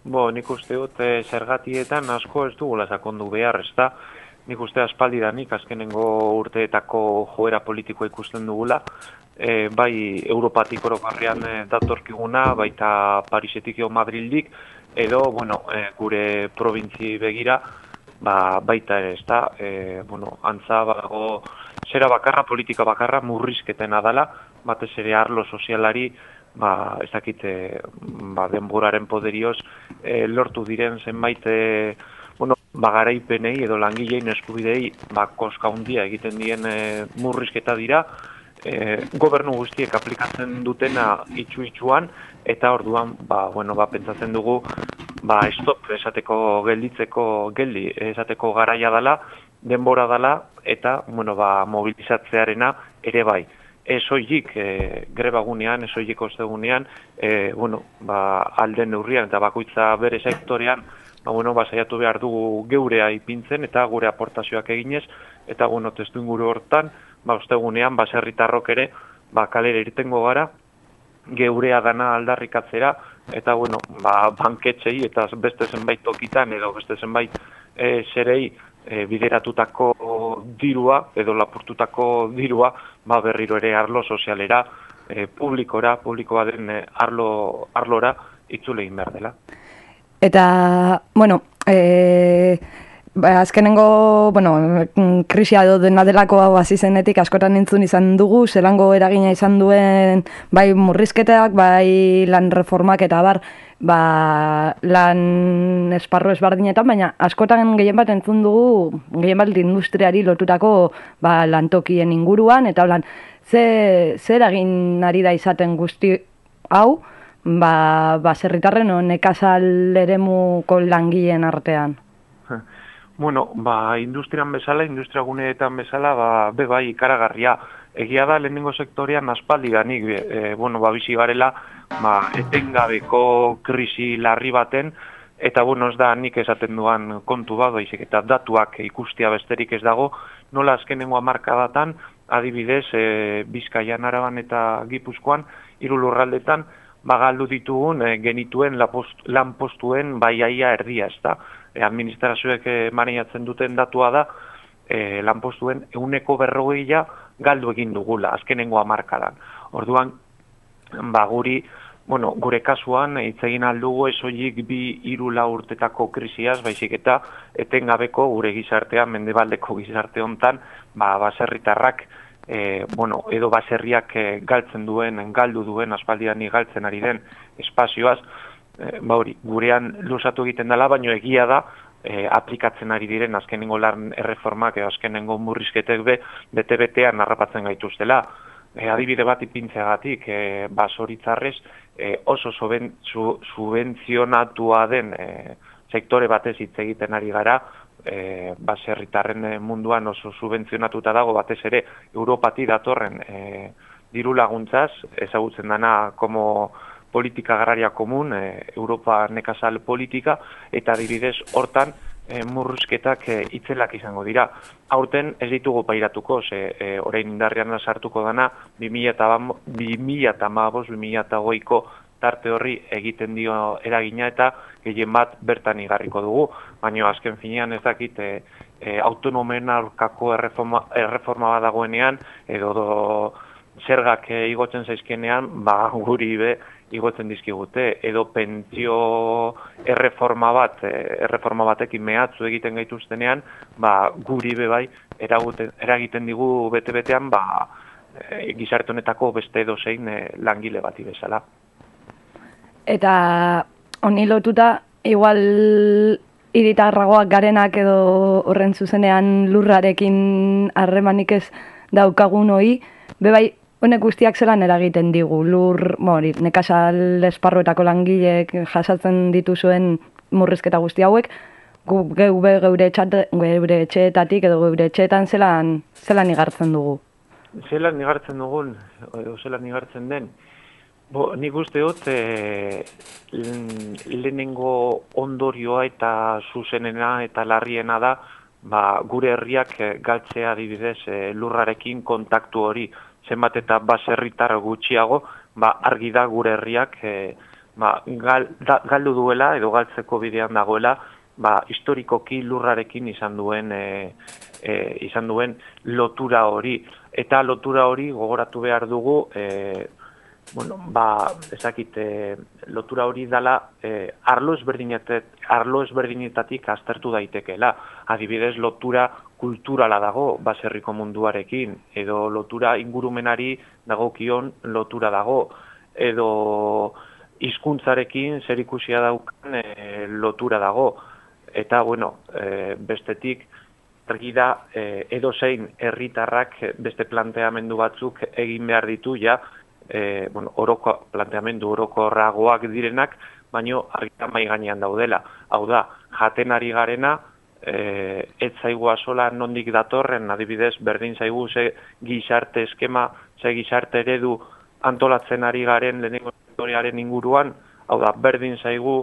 Bo, nik uste dut eh, zergatietan asko ez dugula sakondu behar, ez da? Nik uste aspaldidanik azkenengo urteetako joera politikoa ikusten dugula, e, bai Europatik orokarrian e, datorkiguna, baita Parisetik edo Madrildik, edo, bueno, e, gure probintzi begira, ba, baita ere, ez da, e, bueno, antza badago zera bakarra, politika bakarra, murrizketena dala, batez ere arlo sozialari, ba, ez dakit, e, ba, denboraren poderioz, e, lortu diren zenbait, e, bueno, ba, garaipenei edo langilein eskubidei, ba, koska hundia egiten dien e, murrizketa dira, e, gobernu guztiek aplikatzen dutena itxu-itxuan, eta orduan, ba, bueno, ba, pentsatzen dugu, ba, stop, esateko gelditzeko geldi, esateko garaia dala, denbora dala, eta, bueno, ba, mobilizatzearena ere bai. Ez oilik e, grebagunean, ez oilik ostegunean, e, bueno, ba, alden neurrian eta bakoitza bere sektorean, ba, bueno, ba, saiatu behar dugu geurea ipintzen eta gure aportazioak eginez, eta, bueno, testu inguru hortan, ba, ostegunean, baserritarrok ere, ba, kalera irtengo gara, geurea dana aldarrikatzera, eta, bueno, ba, banketxei eta beste zenbait tokitan, edo beste zenbait e, zerei, e, bideratutako dirua, edo lapurtutako dirua, ba, berriro ere arlo sozialera, e, publikora, publikoa den e, arlo, arlora, itzule egin behar dela. Eta, bueno, e, ba, azkenengo, bueno, mm, krisia edo dena delako hau hasi zenetik askotan entzun izan dugu, zelango eragina izan duen bai murrizketak, bai lan reformak eta bar, ba, lan esparru ezberdinetan, baina askotan gehien bat entzun dugu, gehien bat industriari lotutako ba, lantokien inguruan, eta holan, ze, zer egin ari da izaten guzti hau, ba, baserritarren o nekazal eremuko langileen artean. Bueno, ba, industrian bezala, industria guneetan bezala, ba, be bai ikaragarria. Egia da, lehenengo sektorean aspaldi ganik, e, bueno, ba, bizi garela, ba, etengabeko krisi larri baten, eta, bueno, ez da nik esaten duan kontu bat, baizik, eta datuak ikustia besterik ez dago, nola azkenengo amarkadatan, adibidez, e, Bizkaian, Araban eta Gipuzkoan, hiru lurraldetan, ba, galdu ditugun e, genituen lanpostuen baiaia erdia, ez da? E, administrazioek e, maneatzen duten datua da, e, lanpostuen euneko berrogeia galdu egin dugula, azkenengo amarkadan. Orduan, ba, guri, bueno, gure kasuan, hitz egin aldugu esoilik bi hiru lau urtetako krisiaz, baizik eta etengabeko gure gizartean, mendebaldeko gizarte hontan, ba, baserritarrak, e, bueno, edo baserriak e, galtzen duen, galdu duen, aspaldian galtzen ari den espazioaz, e, ba hori, gurean lusatu egiten dela, baino egia da, e, aplikatzen ari diren azkenengo lan erreformak edo azkenengo murrizketek be, bete-betean narrapatzen gaituztela. E, adibide bat ipintzeagatik, e, basoritzarrez, e, oso soben, su, subentzionatua den e, sektore batez hitz egiten ari gara, e, baserritarren munduan oso subentzionatuta dago batez ere Europati datorren e, diru laguntzaz, ezagutzen dana como politika agraria komun, e, Europa nekazal politika, eta adibidez hortan e, murruzketak e, itzelak izango dira. Aurten ez ditugu pairatuko, ze e, orain indarrean sartuko dana 2008-2008ko tarte horri egiten dio eragina eta gehien bat bertan igarriko dugu, baina azken finean ez dakit e, e, autonomen aurkako erreforma, erreforma bat dagoenean, edo do, zergak e, igotzen zaizkenean, ba guri be igotzen dizkigute, edo pentsio erreforma bat, e, erreforma batekin mehatzu egiten gaituztenean, ba guri be bai eraguten, eragiten digu bete-betean, ba e, gizarte honetako beste edozein e, langile bati bezala. Eta honi lotuta, igual iritarragoak garenak edo horren zuzenean lurrarekin harremanik ez daukagun hoi, bebai honek guztiak zelan eragiten digu, lur, mori, nekasal esparruetako langileek jasatzen dituzuen murrizketa guzti hauek, gu geu be geure, etxate, geure etxeetatik edo geure etxeetan zelan, zelan igartzen dugu. Zelan igartzen dugun, edo zelan igartzen den, Bo, nik uste dut, e, lehenengo ondorioa eta zuzenena eta larriena da, ba, gure herriak eh, galtzea adibidez e, lurrarekin kontaktu hori zenbat eta baserritar gutxiago, ba, argi da gure herriak e, ba, gal, da, galdu duela edo galtzeko bidean dagoela, ba, historikoki lurrarekin izan duen e, e, izan duen lotura hori. Eta lotura hori gogoratu behar dugu, e, bueno, ba, ezakit, e, lotura hori dala e, arlo, ezberdinetatik, aztertu daitekeela. Adibidez, lotura kulturala dago baserriko munduarekin, edo lotura ingurumenari dagokion lotura dago, edo hizkuntzarekin zer ikusia daukan e, lotura dago. Eta, bueno, e, bestetik, argi da e, edozein herritarrak beste planteamendu batzuk egin behar ditu ja e, bueno, oroko, planteamendu orokorragoak direnak, baino argitan mai gainean daudela. Hau da, jaten ari garena, e, ez zaigua sola nondik datorren, adibidez, berdin zaigu ze gizarte eskema, ze gizarte eredu antolatzen ari garen lehenengo sektoriaren inguruan, hau da, berdin zaigu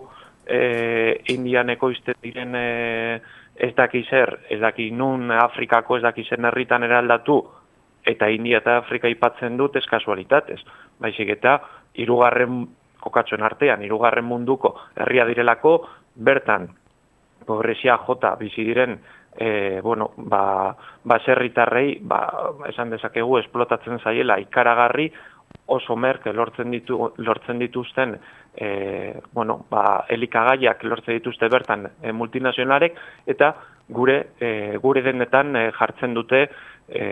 e, indian ekoizte diren e, ez daki zer, ez daki nun Afrikako ez daki zen herritan eraldatu, eta India eta Afrika ipatzen dut ez kasualitatez. Baizik eta hirugarren kokatzen artean, hirugarren munduko herria direlako, bertan pobrezia jota bizi diren e, bueno, ba, baserritarrei, ba, esan dezakegu, esplotatzen zaiela ikaragarri, oso merke lortzen, ditu, lortzen dituzten e, bueno, ba, elikagaiak lortzen dituzte bertan e, multinazionalek eta gure e, gure denetan e, jartzen dute e,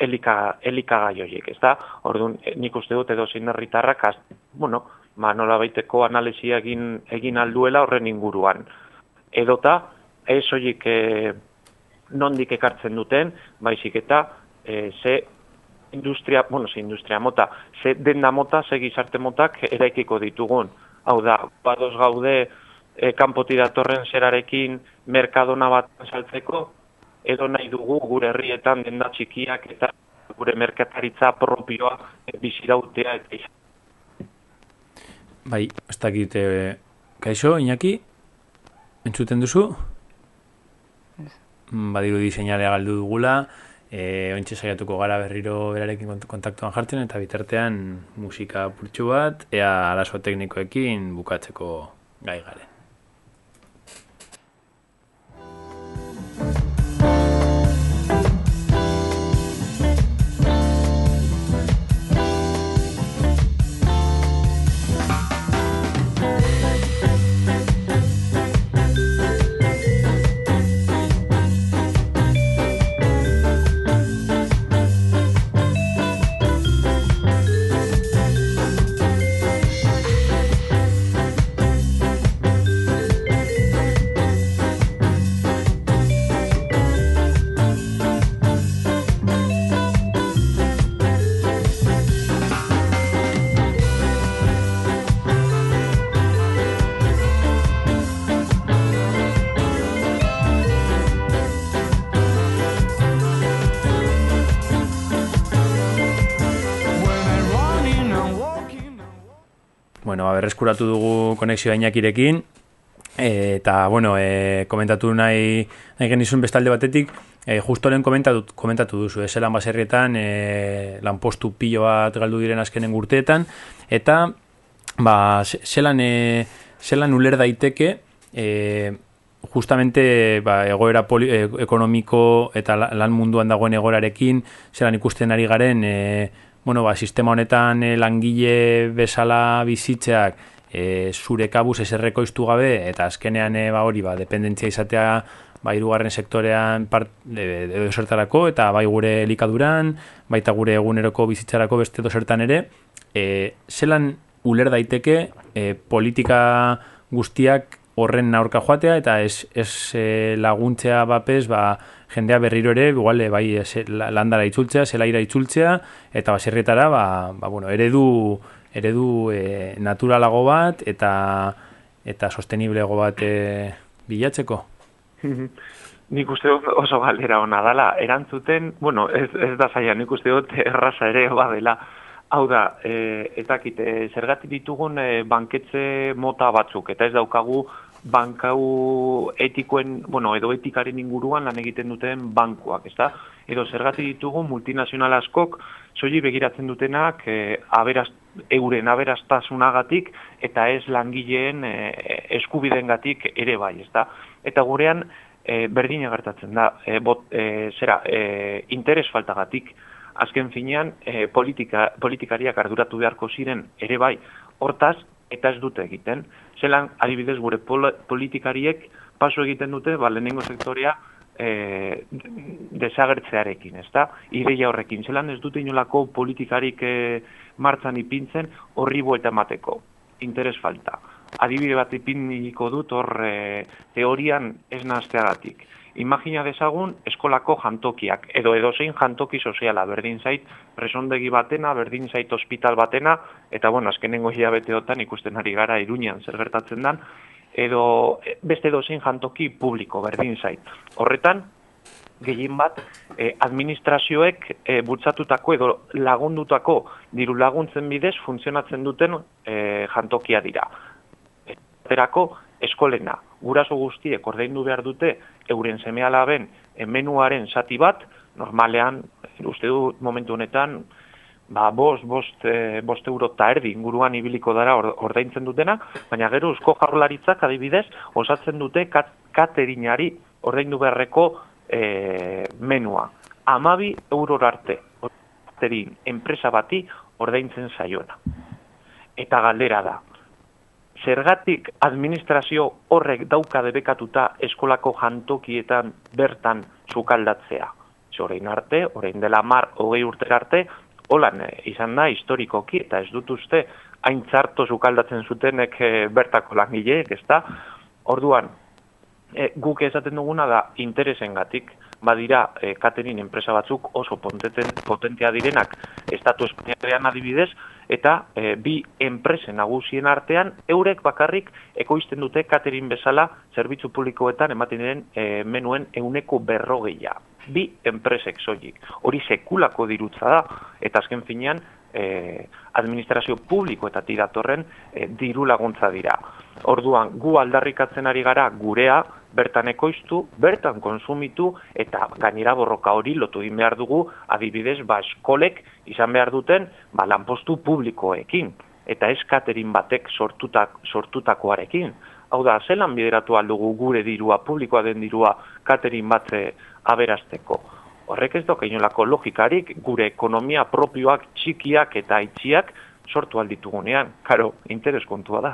elika, elikagai horiek, ez da? Orduan, nik uste dut edo zinerritarrak, bueno, ba, nola baiteko analizia egin, egin alduela horren inguruan. Edota, ez horiek e, nondik ekartzen duten, baizik eta e, ze industria, bueno, ze industria mota, ze denda mota, ze gizarte motak eraikiko ditugun. Hau da, badoz gaude e, kanpoti datorren zerarekin merkadona bat saltzeko, edo nahi dugu gure herrietan denda txikiak eta gure merkataritza propioa bizirautea eta izan. Bai, ez dakit, e, kaixo, Iñaki, entzuten duzu? Badiru diseinalea galdu dugula, e, ointxe saiatuko gara berriro berarekin kontaktuan jartzen, eta bitartean musika purtsu bat, ea arazo teknikoekin bukatzeko gai garen. Ba, berreskuratu dugu konexioa inakirekin, eta, bueno, e, komentatu nahi, nahi genizun bestalde batetik, e, justo lehen komentatu, komentatu duzu, e, zelan baserrietan, e, lanpostu pilo bat galdu diren azkenen gurteetan, eta, ba, zelan, e, zelan uler daiteke, e, justamente ba, egoera poli, ekonomiko eta lan munduan dagoen egoerarekin, zelan ikusten ari garen, e, bueno, ba, sistema honetan e, langile bezala bizitzeak e, zure kabuz eserreko iztu gabe, eta azkenean e, ba, hori, ba, dependentzia izatea ba, irugarren sektorean part, e, edo zertarako, eta bai gure elikaduran, baita gure eguneroko bizitzarako beste dozertan ere, e, zelan uler daiteke e, politika guztiak horren aurka joatea eta ez, ez e, laguntzea bapez ba, jendea berriro ere igual, e, bai, la- landara itzultzea, zelaira itzultzea eta baserrietara ba, ba, bueno, eredu, eredu e, naturalago bat eta eta sosteniblego bat e, bilatzeko. Nik uste dut oso galdera ona dala. Erantzuten, bueno, ez, ez da zaila, nik uste dut erraza ere badela. Hau da, e, etakit, e, zergatik ditugun e, banketze mota batzuk, eta ez daukagu bankau etikoen, bueno, edo etikaren inguruan lan egiten duten bankuak, ez da? Edo zergatik ditugu multinazional askok, soili begiratzen dutenak e, aberaz, euren aberastasunagatik eta ez langileen e, eskubideengatik ere bai, ez da? Eta gurean, e, berdina gertatzen da, e, bot, e, zera, e, interes faltagatik, azken finean e, politika, politikariak arduratu beharko ziren ere bai, hortaz, eta ez dute egiten. Zelan, adibidez, gure pol politikariek paso egiten dute, ba, lehenengo sektorea e, desagertzearekin, ez da? Ideia horrekin, zelan ez dute inolako politikarik e, martzan ipintzen horri buelta emateko. Interes falta. Adibide bat ipiniko dut hor e, teorian ez nahazteagatik. Imagina dezagun eskolako jantokiak, edo edozein jantoki soziala, berdin zait presondegi batena, berdin zait ospital batena, eta bueno, azkenengo hilabeteotan ikusten ari gara iruñan zer gertatzen dan, edo beste edozein jantoki publiko, berdin zait. Horretan, gehien bat, eh, administrazioek eh, bultzatutako edo lagundutako diru laguntzen bidez funtzionatzen duten eh, jantokia dira. Terako eskolena, guraso guztiek ordaindu behar dute euren semealaben menuaren zati bat, normalean, uste dut momentu honetan, ba, bost, bost, e, bost euro eta erdi inguruan ibiliko dara or- ordaintzen dutena, baina gero eusko jarrolaritzak adibidez osatzen dute kat, katerinari ordaindu beharreko e, menua. Amabi euror arte, katerin enpresa bati ordaintzen zaiona. Eta galdera da, zergatik administrazio horrek dauka debekatuta eskolako jantokietan bertan sukaldatzea. Ze orain arte, orain dela mar, hogei urtera arte, holan eh, izan da historikoki, eta ez dut uste hain txarto sukaldatzen zutenek eh, bertako langileek, ez da? Orduan, e, guk esaten duguna da interesengatik, badira e, catering enpresa batzuk oso ponteten, potentea direnak estatu espainiarean adibidez, eta e, bi enpresen nagusien artean eurek bakarrik ekoizten dute catering bezala zerbitzu publikoetan ematen diren e, menuen euneko berrogeia. Bi enpresek soilik. Hori sekulako dirutza da, eta azken finean e, administrazio publiko eta datorren e, diru laguntza dira. Orduan, gu aldarrikatzen ari gara gurea, bertan ekoiztu, bertan konsumitu, eta gainera borroka hori lotu egin behar dugu, adibidez, ba, eskolek izan behar duten, ba, lanpostu publikoekin, eta ez katerin batek sortutak, sortutakoarekin. Hau da, zelan bideratu aldugu gure dirua, publikoa den dirua, katerin batze aberasteko. Horrek ez doka inolako logikarik, gure ekonomia propioak, txikiak eta itxiak sortu alditugunean. Karo, interes kontua da.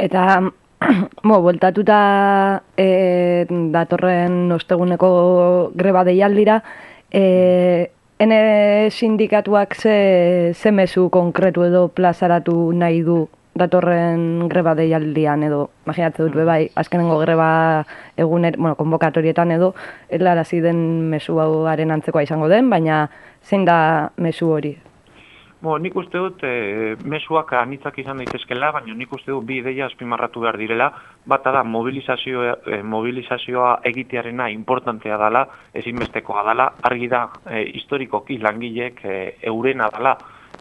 Eta, bo, bueltatuta e, datorren osteguneko greba deialdira, e, ene sindikatuak ze, ze mezu konkretu edo plazaratu nahi du datorren greba deialdian edo, imaginatzen dut, be bai, azkenengo greba eguner, bueno, konvokatorietan edo, helarazi den mezu hauaren antzekoa izango den, baina zein da mezu hori? Bo, nik uste dut e, mesuak anitzak izan daitezkela, baina nik uste dut bi ideia azpimarratu behar direla, bata da mobilizazioa, e, mobilizazioa egitearena importantea dala, ezinbestekoa dala, argi da e, historikoki langilek e, eurena dala,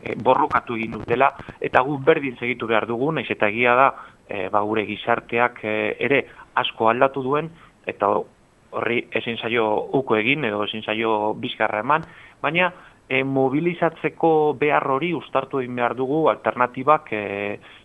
e, borrokatu egin dutela, eta gu berdin segitu behar dugu, naiz eta egia da, e, ba, gure gizarteak e, ere asko aldatu duen, eta horri ezin zaio uko egin, edo ezin zaio bizkarra eman, baina e, mobilizatzeko behar hori ustartu egin behar dugu alternatibak e,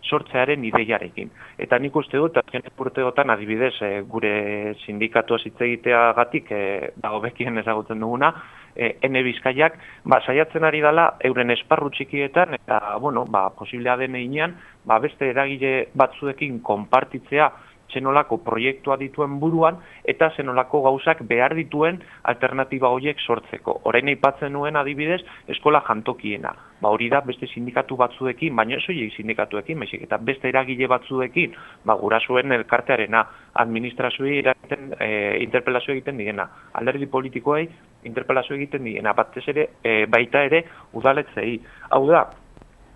sortzearen ideiarekin. Eta nik uste dut, azken urteotan adibidez, e, gure sindikatua hitz egiteagatik e, dago bekien ezagutzen duguna, e, ene bizkaiak, ba, saiatzen ari dela euren esparru txikietan, eta, bueno, ba, posiblea den einean, ba, beste eragile batzuekin konpartitzea zenolako proiektua dituen buruan eta zenolako gauzak behar dituen alternatiba horiek sortzeko. Orain aipatzen nuen adibidez eskola jantokiena. Ba hori da beste sindikatu batzuekin, baina ez horiek sindikatuekin, baizik eta beste eragile batzuekin, ba gurasoen elkartearena, administrazioei eragiten e, interpelazio egiten diena, alderdi politikoei interpelazio egiten diena, batez ere e, baita ere udaletzei. Hau da,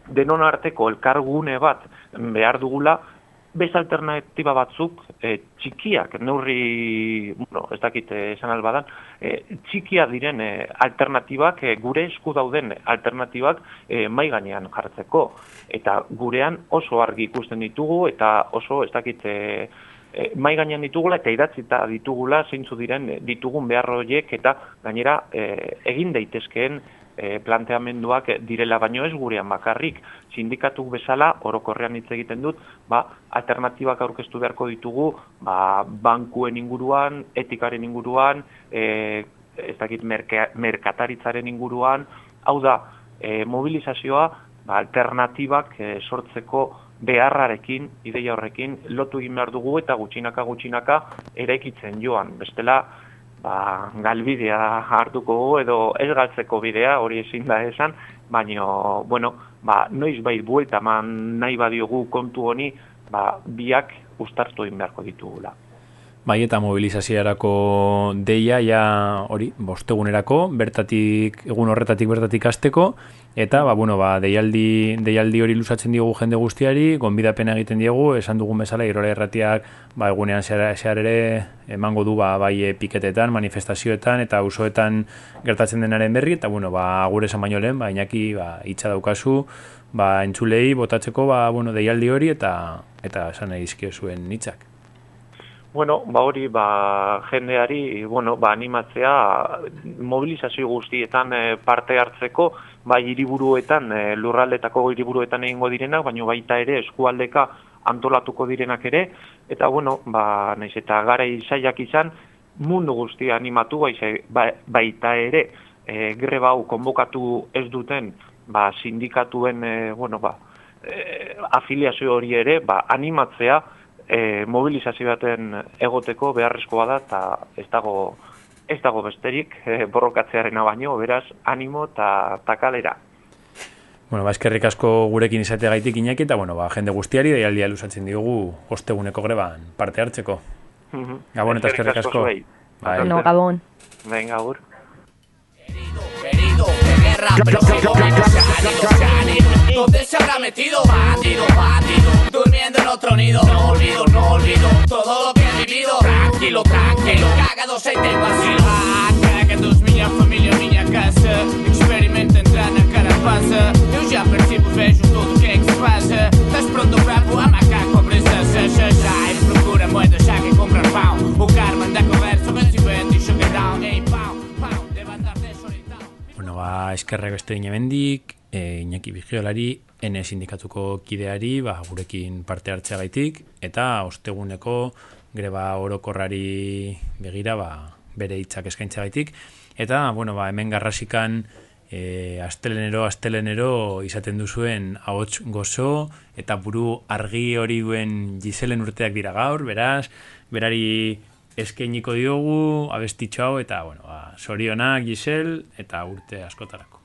denon arteko elkargune bat behar dugula beste alternatiba batzuk e, txikiak, neurri, bueno, ez dakit eh, esan albadan, e, txikia diren e, alternatibak, e, gure esku dauden alternatibak e, mai gainean jartzeko. Eta gurean oso argi ikusten ditugu eta oso ez dakit e, e, mai gainean ditugula eta idatzita ditugula zeintzu diren ditugun behar horiek eta gainera e, egin daitezkeen e, planteamenduak direla baino ez gurean bakarrik. Sindikatuk bezala, orokorrean hitz egiten dut, ba, alternatibak aurkeztu beharko ditugu, ba, bankuen inguruan, etikaren inguruan, e, ez dakit merke, merkataritzaren inguruan, hau da, e, mobilizazioa, ba, alternatibak e, sortzeko beharrarekin, ideia horrekin, lotu egin behar dugu eta gutxinaka gutxinaka eraikitzen joan. Bestela, ba, galbidea hartuko edo ez galtzeko bidea, hori ezin da esan, baina, bueno, ba, noiz bai buelta man nahi badiogu kontu honi, ba, biak ustartu egin beharko ditugula. Bai, eta mobilizazioarako deia, ja hori, bostegunerako, bertatik, egun horretatik bertatik hasteko eta, ba, bueno, ba, deialdi, deialdi hori lusatzen diogu jende guztiari, gonbidapena egiten diegu, esan dugun bezala, irola erratiak, ba, egunean zehar, ere, emango du, ba, bai e, piketetan, manifestazioetan, eta usoetan gertatzen denaren berri, eta, bueno, ba, gure esan baino lehen, ba, inaki, ba, itxa daukazu, ba, entzulei, botatzeko, ba, bueno, deialdi hori, eta, eta esan nahi dizkio zuen nitzak. Bueno, ba hori, ba, jendeari, bueno, ba, animatzea mobilizazio guztietan eh, parte hartzeko, bai hiriburuetan, e, lurraldetako hiriburuetan egingo direnak, baina baita ere eskualdeka antolatuko direnak ere, eta bueno, ba, naiz eta gara izaiak izan, mundu guztia animatu baize, ba, baita ere, e, greba hau konbokatu ez duten, ba, sindikatuen, e, bueno, ba, e, afiliazio hori ere, ba, animatzea, e, mobilizazio baten egoteko beharrezkoa da eta ez dago ez dago besterik e, borrokatzearena baino, beraz animo eta takalera. Bueno, ba, eskerrik asko gurekin izateagaitik inaki eta bueno, ba, jende guztiari deialdia lusatzen diogu osteguneko greban parte hartzeko. Gabon eta eskerrik asko. Bai. No, Gabon. Venga, agur. Pero sigo se se. ¿Dónde se habrá metido? Bandido, bandido, durmiendo en otro nido. No olvido, no olvido todo lo que he vivido. Tranquilo, tranquilo, cagado sem ter vacilo. Ah, caga dos minha família, minha casa. Experimenta entrar na carapaça. Eu já percebo, vejo tudo o que é que se passa. Estás pronto para voar, ba, eskerrek beste inemendik, e, Iñaki Bigiolari, N sindikatuko kideari, ba, gurekin parte hartzeagaitik, eta osteguneko greba orokorrari begira, ba, bere hitzak eskaintzagaitik. Eta, bueno, ba, hemen garrasikan e, astelenero, astelenero izaten duzuen ahots gozo eta buru argi hori duen Giselen urteak dira gaur, beraz, berari eskainiko diogu abestitxo hau eta, bueno, ba, sorionak Gisel eta urte askotarako.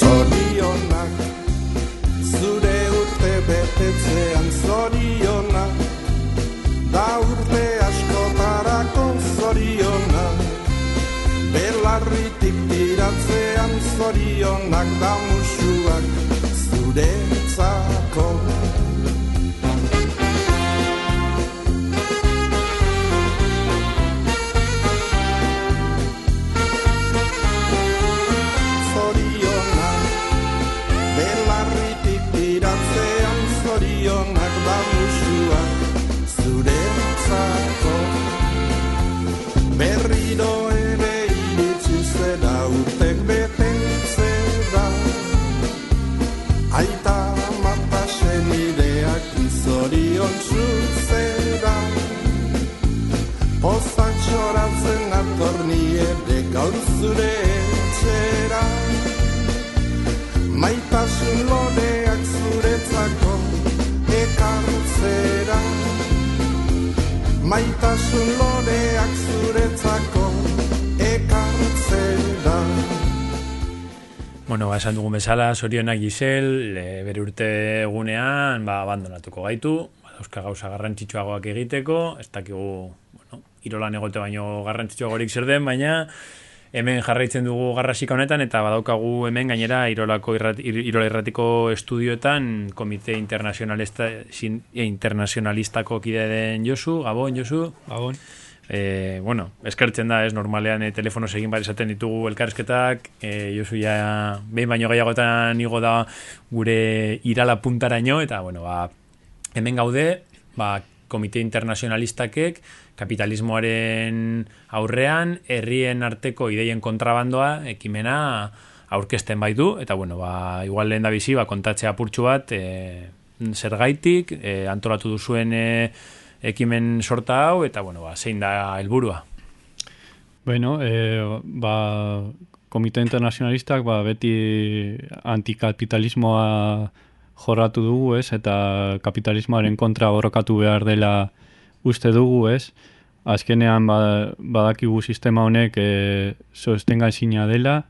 Zorionak Zure urte betetzean zorionak Da urte askotarako zorionak Belarritik tiratzean zorionak Da musuak zuretzako zuretzera Maitasun loreak zuretzako ekartzera. Maitasun loreak zuretzako ekartzera. Bueno, ba, esan dugun bezala, sorionak Gisel, e, bere urte egunean, ba, abandonatuko gaitu, ba, dauzka gauza garrantzitsuagoak egiteko, ez dakigu, bueno, irolan egote baino garrantzitsuagorik zer den, baina hemen jarraitzen dugu garrasika honetan, eta badaukagu hemen gainera irolako irrat, ir- irola irratiko estudioetan komite internazionalista, sin- e, internazionalistako kide den Josu, Gabon, Josu. Gabon. E, bueno, eskertzen da, ez, normalean e, telefono egin bat esaten ditugu elkarrizketak, e, Josu ja behin baino gehiagotan igo da gure irala puntaraino, eta, bueno, ba, hemen gaude, ba, komite internazionalistakek kapitalismoaren aurrean, herrien arteko ideien kontrabandoa, ekimena aurkezten baitu, eta, bueno, ba, igual lehen da bizi, ba, kontatzea apurtxu bat, e, zer gaitik, e, antolatu duzuen e, ekimen sorta hau, eta, bueno, ba, zein da helburua. Bueno, e, ba, Komite Internacionalistak ba, beti antikapitalismoa jorratu dugu, ez? Eta kapitalismoaren kontra borrokatu behar dela uste dugu, ez? Azkenean ba, badakigu sistema honek e, sostenga ezina dela,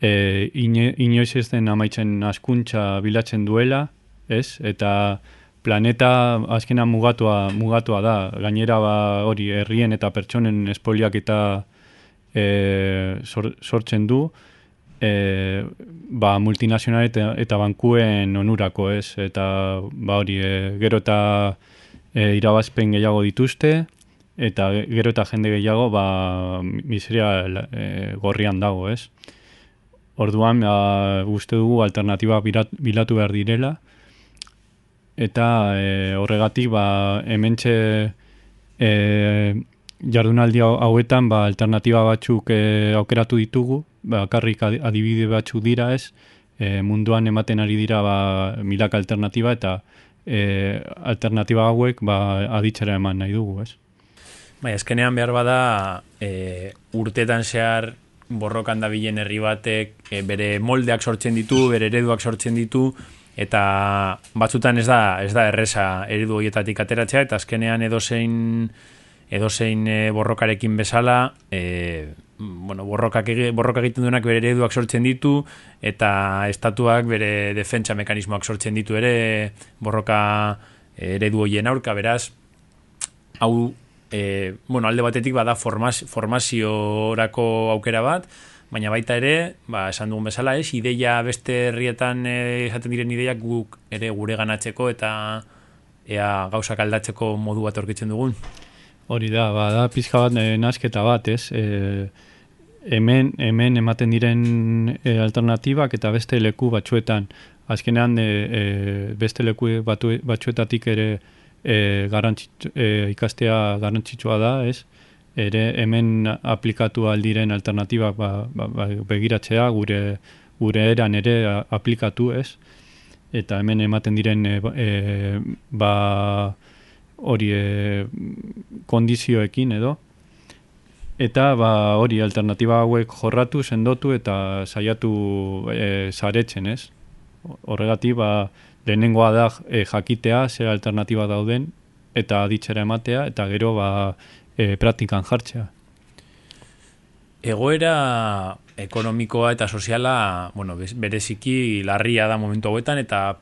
e, inoiz ez den amaitzen askuntza bilatzen duela, ez? Eta planeta azkenean mugatua, mugatua da. Gainera ba, hori herrien eta pertsonen espoliak eta e, sor, sortzen du, e, ba, multinazional eta, eta bankuen onurako, ez? Eta ba, hori, e, gero eta e, irabazpen gehiago dituzte, eta gero eta jende gehiago ba, miseria e, gorrian dago, ez? Orduan, ba, uste dugu alternatiba bilatu behar direla, eta e, horregatik ba, hementxe e, jardunaldi hau- hauetan ba, alternatiba batzuk e, aukeratu ditugu, bakarrik adi- adibide batzuk dira ez, e, munduan ematen ari dira ba, milaka alternatiba eta e, alternatiba hauek ba, aditzera eman nahi dugu, ez? Bai, azkenean behar bada e, urtetan zehar borrokan dabilen herri batek e, bere moldeak sortzen ditu, bere ereduak sortzen ditu, eta batzutan ez da, ez da erresa eredu horietatik ateratzea, eta azkenean edozein edozein e, borrokarekin bezala, e, bueno, borrokak, borroka egiten duenak bere ereduak sortzen ditu, eta estatuak bere defentsa mekanismoak sortzen ditu ere borroka eh, eredu hoien aurka, beraz, hau e, bueno, alde batetik bada formaz, formaziorako aukera bat, baina baita ere, ba, esan dugun bezala, ez, ideia beste herrietan esaten diren ideiak guk ere gure ganatzeko eta ea gauzak aldatzeko modu bat aurkitzen dugun. Hori da, ba, da pizka bat nasketa bat, ez? E, hemen, hemen ematen diren e, alternatibak eta beste leku batzuetan. Azkenean e, e, beste leku batu, batzuetatik ere e, garrantzitsu, e, ikastea garrantzitsua da, ez? Ere hemen aplikatu aldiren alternatibak ba, ba, ba, begiratzea gure gure eran ere aplikatu, ez? Eta hemen ematen diren e, ba- e, ba hori e, kondizioekin edo eta ba hori alternatiba hauek jorratu, sendotu eta saiatu e, saretzen, ez? Horregatik ba lehenengoa da e, jakitea zer alternatiba dauden eta aditzera ematea eta gero ba e, praktikan jartzea. Egoera ekonomikoa eta soziala, bueno, bereziki larria da momentu hauetan eta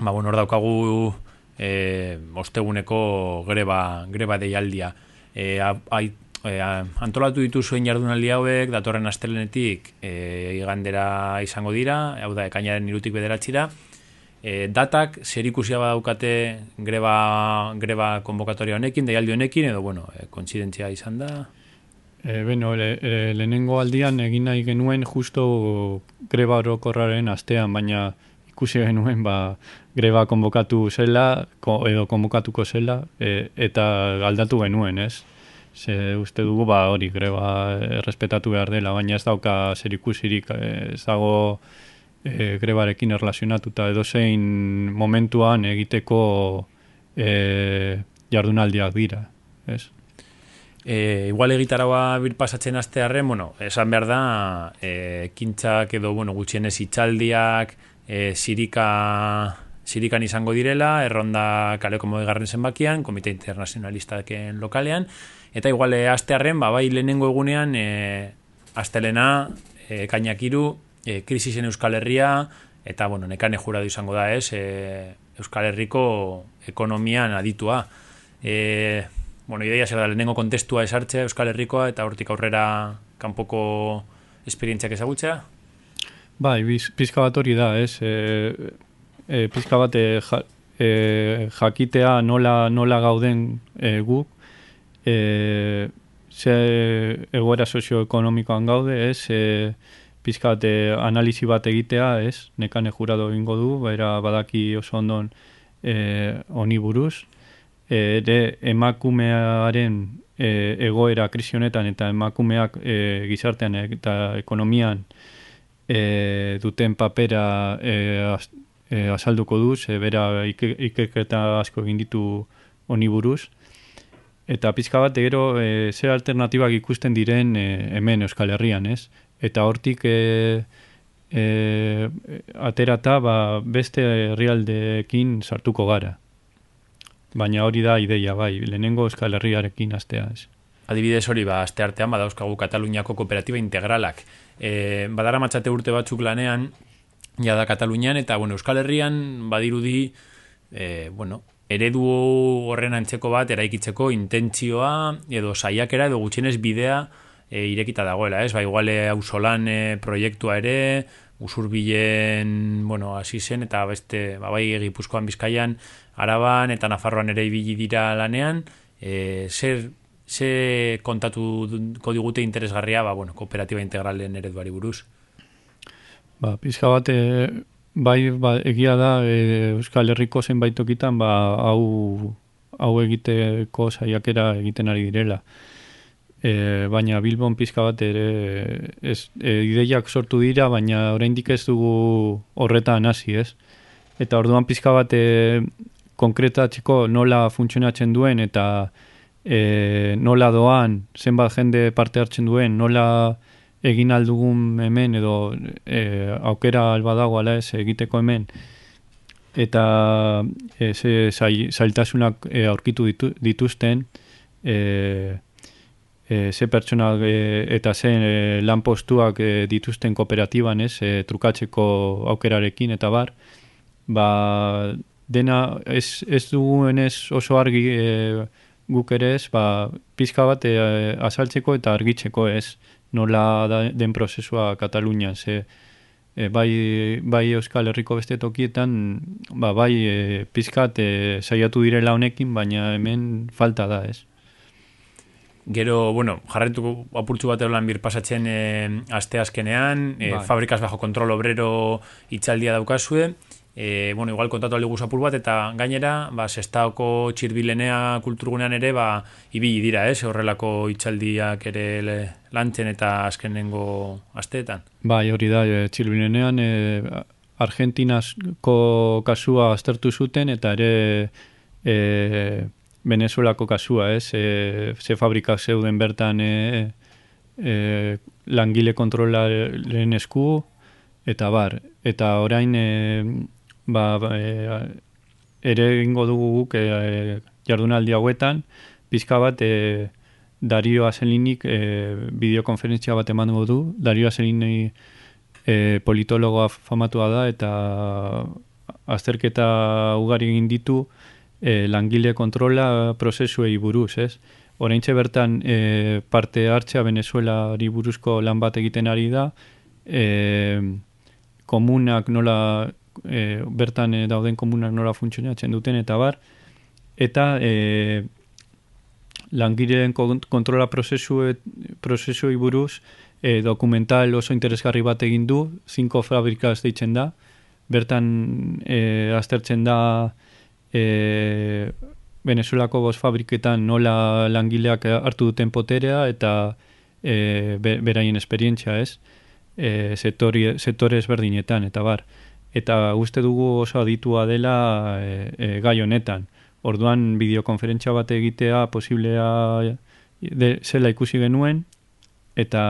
ba bueno, hor daukagu eh osteguneko greba greba deialdia. Eh a- ai- e, antolatu dituzuen jardunaldi hauek datorren astelenetik e, igandera izango dira, hau da ekainaren irutik bederatzira. E, datak zer ikusia badaukate greba, greba konbokatoria honekin, deialdi honekin, edo, bueno, e, kontzidentzia izan da. E, beno, le, e, lehenengo aldian egin nahi genuen justo greba orokorraren astean, baina ikusi genuen ba, greba konbokatu zela, ko, edo konbokatuko zela, e, eta aldatu genuen, ez? Ze uste dugu ba hori greba errespetatu behar dela, baina ez dauka zer ikusirik, e, ez dago e, grebarekin erlazionatuta edozein momentuan egiteko e, jardunaldiak dira, ez? E, igual egitaragoa bir pasatzen astearren, bueno, esan behar da, e, kintzak edo, bueno, gutxienez itxaldiak, e, sirika zirikan izango direla, erronda kaleko modegarren zenbakian, komite internazionalistaken lokalean, eta igual e, astearren, ba, bai lehenengo egunean, e, astelena, e, kainak iru, e, krisisen Euskal Herria, eta, bueno, nekane juradu izango da, ez, e, Euskal Herriko ekonomian aditua. E, bueno, ideia zer da, lehenengo kontestua esartzea Euskal Herrikoa, eta hortik aurrera kanpoko esperientziak ezagutzea? Bai, pizka bat hori da, ez? E, e, pizka bat e, ja, e, jakitea nola, nola gauden e, guk, e, ze egoera sozioekonomikoan gaude, ez? E, pizka bat e, analizi bat egitea, ez? Nekane jurado egingo du, bera badaki oso ondon e, honi buruz. E, ere emakumearen e, egoera krisi honetan eta emakumeak e, gizartean eta ekonomian e, duten papera e, az, e, azalduko du, ze bera ike- ikerketa asko egin ditu honi buruz. Eta pizka bat, gero, e, zer alternatibak ikusten diren e, hemen Euskal Herrian, ez? Eta hortik e, e, aterata ba, beste herrialdeekin sartuko gara. Baina hori da ideia, bai, lehenengo Euskal Herriarekin astea, ez? Adibidez hori, ba, aste artean badauzkagu Kataluniako kooperatiba integralak. E, badara matxate urte batzuk lanean, ja da Katalunian, eta bueno, Euskal Herrian badirudi, e, bueno, eredu horren antzeko bat eraikitzeko intentzioa edo saiakera edo gutxienez bidea e, irekita dagoela, ez? Ba, iguale auzolan e, proiektua ere, usurbilen, bueno, hasi zen, eta beste, ba, bai, Gipuzkoan Bizkaian, Araban eta Nafarroan ere ibili dira lanean, e, zer, ze kontatu digute interesgarria, ba, bueno, kooperatiba integralen ereduari buruz. Ba, pizka bat, e, bai, ba, egia da e, Euskal Herriko zenbait tokitan, ba, hau, hau egiteko saiakera egiten ari direla. E, baina Bilbon pizka bat ere ez, e, ideiak sortu dira, baina oraindik ez dugu horretan hasi, ez? Eta orduan pizka bat e, konkretatzeko nola funtzionatzen duen eta e, nola doan, zenbat jende parte hartzen duen, nola egin aldugun hemen edo e, aukera albadago ala ez egiteko hemen eta e, ze zai- zailtasunak e, aurkitu ditu, dituzten e, e, ze pertsona e, eta ze e, lanpostuak e, dituzten kooperatiban ez, e, trukatzeko aukerarekin eta bar ba, dena ez, ez duguenez oso argi e, guk ere ez, ba, pizka bat e, azaltzeko eta argitzeko ez, nola da, den prozesua Katalunian, ze e, bai, bai Euskal Herriko beste tokietan, ba, bai e, pizkat e, saiatu direla honekin, baina hemen falta da ez. Gero, bueno, jarretuko apurtzu bat lan bir pasatzen e, aste azkenean, e, Bai. fabrikas bajo kontrol obrero itxaldia daukazue, e, bueno, igual kontatu aldi apur bat, eta gainera, ba, sestaoko txirbilenea kulturgunean ere, ba, ibili dira, ez, horrelako itxaldiak ere lantzen eta azkenengo asteetan. Bai, hori da, e, txilbinenean e, Argentinasko kasua aztertu zuten eta ere e, Venezuelako kasua, ez? E, ze fabrikak zeuden bertan e, e, langile kontrolaren esku eta bar. Eta orain e, ba, ba, e, ere egingo dugu guk e, jardunaldi hauetan, pizka bat e, Dario Azelinik e, bideokonferentzia bat emango du. Dario Azelini e, politologoa famatua da eta azterketa ugari egin ditu e, langile kontrola prozesuei buruz, ez? Oraintxe bertan e, parte hartzea Venezuelari buruzko lan bat egiten ari da, e, komunak nola, e, bertan e, dauden komunak nola funtzionatzen duten eta bar, eta e, langileen kon- kontrola prozesu prozesuei buruz e, dokumental oso interesgarri bat egin du, Cinco Fabrikas deitzen da, bertan e, aztertzen da e, Venezuelako bost fabriketan nola langileak hartu duten poterea eta e, be, beraien esperientzia ez, e, sektori, sektore ezberdinetan eta bar. Eta uste dugu oso aditua dela e, e, gai honetan. Orduan bideokonferentzia bat egitea posiblea de, zela ikusi genuen eta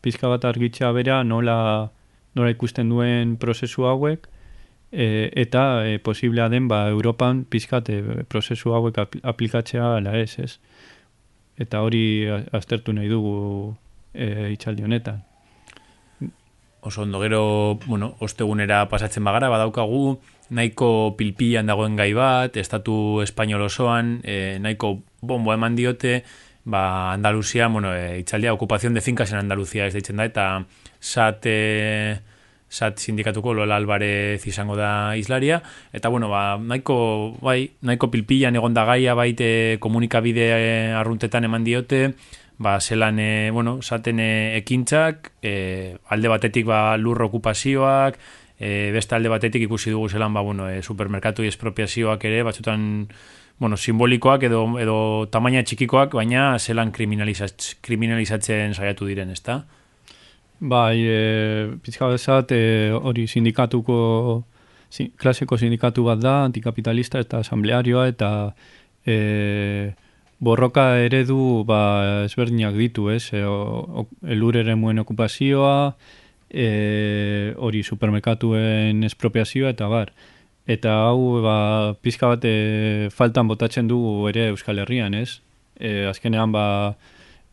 pizka bat argitzea bera nola, nola ikusten duen prozesu hauek e, eta e, posiblea den ba, Europan pizkat e, prozesu hauek apl- aplikatzea ala ez, ez? Eta hori aztertu nahi dugu e, itxaldi honetan. Oso ondo. Gero, bueno, ostegunera pasatzen bagara, badaukagu nahiko pilpilan dagoen gai bat, estatu espainol osoan, e, nahiko bombo eman diote, ba, Andaluzia, bueno, e, itxaldia, okupazion de fincas en Andaluzia ez deitzen da, eta sat, e, sat sindikatuko Lola Alvarez izango da islaria, eta bueno, ba, nahiko, bai, nahiko pilpilan egon da gaia baite komunikabide e, arruntetan eman diote, ba, zelan, e, bueno, saten e, ekintzak, e, alde batetik ba, lur okupazioak, e, beste alde batetik ikusi dugu zelan, ba, bueno, e, supermerkatu espropiazioak ere, batzutan, bueno, simbolikoak edo, edo tamaina txikikoak, baina zelan kriminalizatz, kriminalizatzen saiatu diren, ezta? Bai, e, pizka bezat, e, hori sindikatuko, si, klaseko sindikatu bat da, antikapitalista eta asamblearioa, eta e, borroka eredu ba, ezberdinak ditu, ez? E, elur eremuen okupazioa, e, hori supermerkatuen espropiazioa, eta bar. Eta hau, ba, pizka bat e, faltan botatzen dugu ere Euskal Herrian, ez? E, azkenean, ba,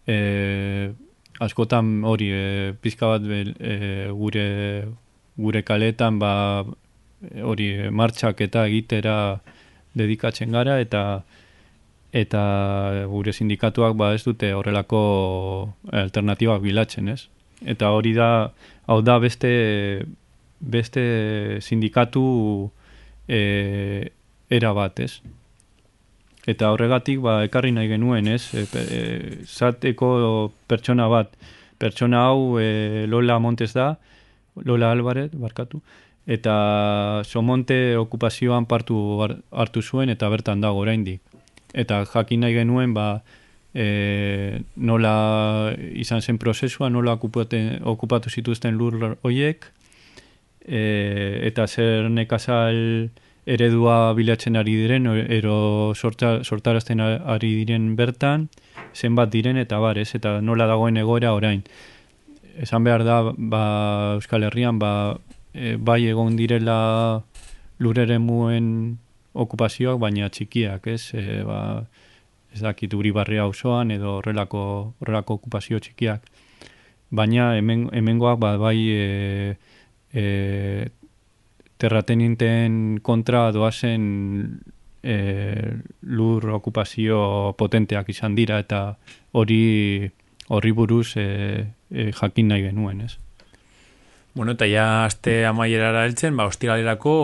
e, askotan hori e, pizka bat e, gure gure kaletan ba hori martxak eta egitera dedikatzen gara eta eta gure sindikatuak ba ez dute horrelako alternatibak bilatzen, ez? Eta hori da hau da beste beste sindikatu e, era bat, ez? Eta horregatik ba, ekarri nahi genuen, ez? E, e, zateko pertsona bat, pertsona hau e, Lola Montes da, Lola Alvarez, barkatu, eta Somonte okupazioan partu har- hartu zuen eta bertan dago oraindik. Eta jakin nahi genuen, ba, e, nola izan zen prozesua, nola okupate, okupatu zituzten lur hoiek, e, eta zer nekazal eredua bilatzen ari diren, ero sorta, sortarazten ari diren bertan, zenbat diren eta bar, ez, eta nola dagoen egoera orain. Esan behar da, ba, Euskal Herrian, ba, e, bai egon direla lureremuen okupazioak, baina txikiak, ez, e, ba, ez dakit uribarria osoan edo horrelako, horrelako okupazio txikiak. Baina hemen, hemengoak ba, bai e, e, terrateninten kontra doazen e, lur okupazio potenteak izan dira eta hori horri buruz e, e, jakin nahi genuen, ez? Bueno, eta ya aste amaierara heltzen, ba, ostiralerako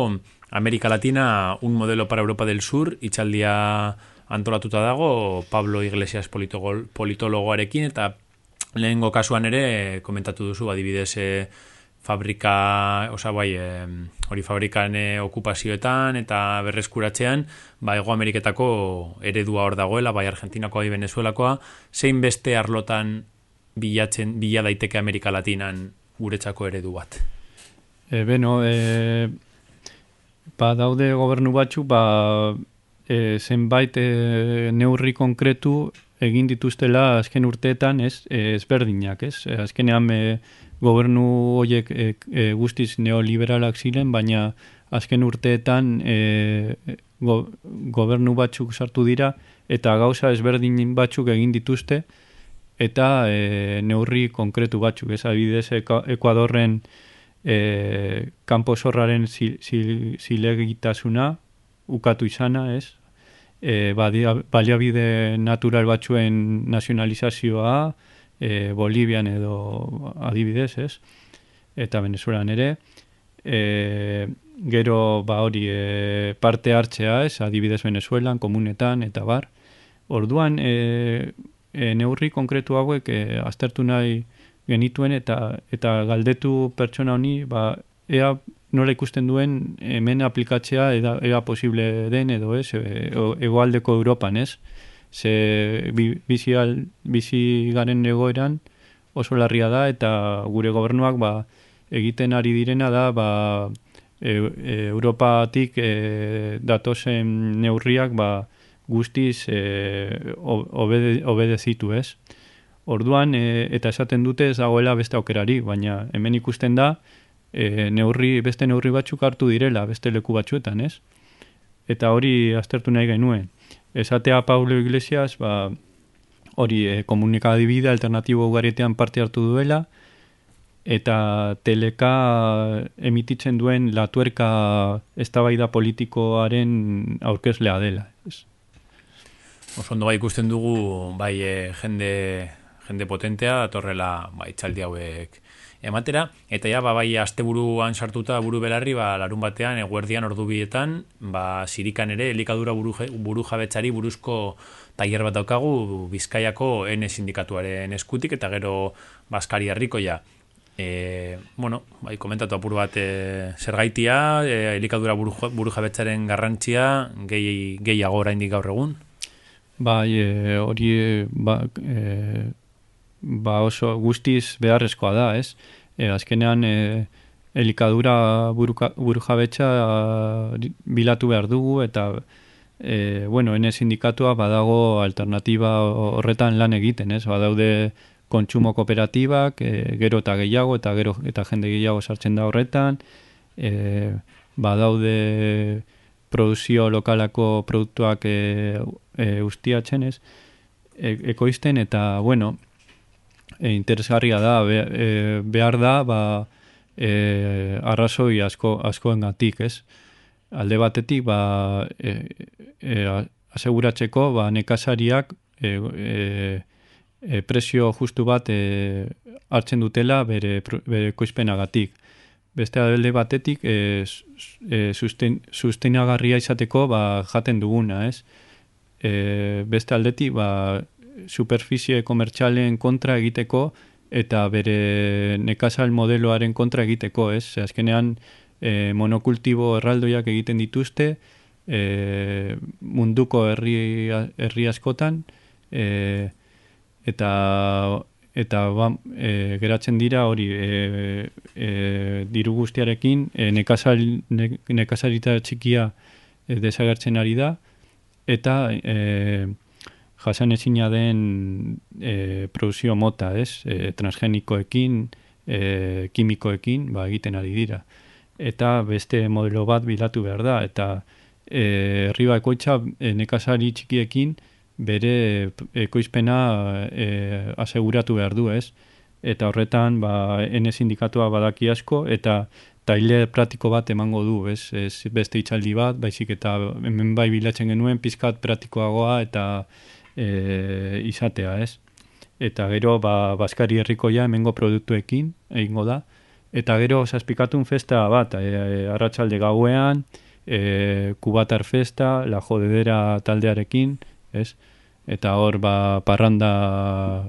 América Latina, un modelo para Europa del Sur, itxaldia antolatuta dago, Pablo Iglesias politogol, politologoarekin, eta lehengo kasuan ere komentatu duzu, adibidez, e, fabrika, osa bai, e, hori fabrikan e, okupazioetan eta berreskuratzean, ba, Ego Ameriketako eredua hor dagoela, bai Argentinakoa, bai Venezuelakoa, zein beste arlotan bilatzen, bila daiteke Amerika Latinan guretzako eredu bat. E, beno, e, ba, daude gobernu batzuk, ba, e, zenbait e, neurri konkretu egin dituztela azken urteetan, ez, e, ezberdinak, ez? E, azkenean e, gobernu horiek e, e, guztiz neoliberalak ziren, baina azken urteetan e, go, gobernu batzuk sartu dira eta gauza ezberdin batzuk egin dituzte eta e, neurri konkretu batzuk, ez adibidez Ekuadorren e, kanpo zorraren zil, zil, zilegitasuna ukatu izana, ez? E, badia, baliabide natural batzuen nazionalizazioa, e, Bolivian edo adibidez, ez? Eta Venezuelan ere. E, gero ba hori e, parte hartzea, ez? Adibidez Venezuelan, komunetan eta bar. Orduan, e, e, neurri konkretu hauek e, aztertu nahi genituen eta eta galdetu pertsona honi ba, ea nola ikusten duen hemen aplikatzea eda, ea posible den edo ez, e, egoaldeko Europan ez. Ze bi, bizi, al, bizi garen egoeran oso larria da eta gure gobernuak ba, egiten ari direna da ba, e, e, Europatik e, datozen neurriak ba, guztiz e, obede, obedezitu ez. Orduan, e, eta esaten dute ez dagoela beste aukerari, baina hemen ikusten da, e, neurri, beste neurri batzuk hartu direla, beste leku batzuetan, ez? Eta hori aztertu nahi genuen. Esatea Pablo Iglesias, ba, hori e, komunikadibide alternatibo ugarietean parte hartu duela, eta teleka emititzen duen latuerka eztabaida politikoaren aurkezlea dela. Ez? Oso ondo bai ikusten dugu bai e, jende, jende potentea datorrela bai txaldi hauek ematera eta ja ba, bai asteburuan sartuta buru belarri ba larun batean eguerdian ordu bietan ba sirikan ere elikadura buru, buru jabetzari buruzko tailer bat daukagu Bizkaiako N sindikatuaren eskutik eta gero Baskari herrikoia E, bueno, bai, komentatu apur bat e, zer gaitia, e, elikadura buru, buru jabetzaren garrantzia gehi, gehiago oraindik gaur egun? Bai, e, hori e, ba, e, ba oso guztiz beharrezkoa da, ez? E, azkenean e, elikadura buruka, buru jabetza bilatu behar dugu eta e, bueno, ene sindikatua badago alternatiba horretan lan egiten, ez? Badaude kontsumo kooperatibak, e, gero eta gehiago, eta gero eta jende gehiago sartzen da horretan, e, badaude produzio lokalako produktuak e, e, ustiatzen ez, e, ekoizten, eta, bueno, e, interesgarria da, be, e, behar da, ba, e, arrazoi asko, askoen gatik, ez? Alde batetik, ba, e, e, aseguratzeko, ba, nekazariak, e, e, e, presio justu bat e, hartzen dutela bere, bere koizpenagatik. Beste alde batetik e, e, susten, susteinagarria izateko ba, jaten duguna, ez? E, beste aldetik ba, superficie komertxalen kontra egiteko eta bere nekazal modeloaren kontra egiteko, ez? Azkenean e, monokultibo erraldoiak egiten dituzte e, munduko herri, herri askotan, e, eta eta ba, e, geratzen dira hori e, e, diru guztiarekin e, nekazal, ne, nekazarita txikia e, desagertzen ari da eta e, jasan ezina den e, produzio mota, ez? E, transgenikoekin, e, kimikoekin, ba, egiten ari dira. Eta beste modelo bat bilatu behar da, eta e, herri bakoitza e, nekazari txikiekin, bere ekoizpena e, aseguratu behar du, ez? Eta horretan, ba, ene sindikatua badaki asko, eta taile pratiko bat emango du, ez? ez beste itxaldi bat, baizik eta hemen bai bilatzen genuen, pizkat pratikoagoa eta e, izatea, ez? Eta gero, ba, Baskari herrikoia hemengo produktuekin, egingo da. Eta gero, zazpikatun festa bat, e, e, arratsalde gauean, e, kubatar festa, la jodedera taldearekin, ez? Eta hor, ba, parranda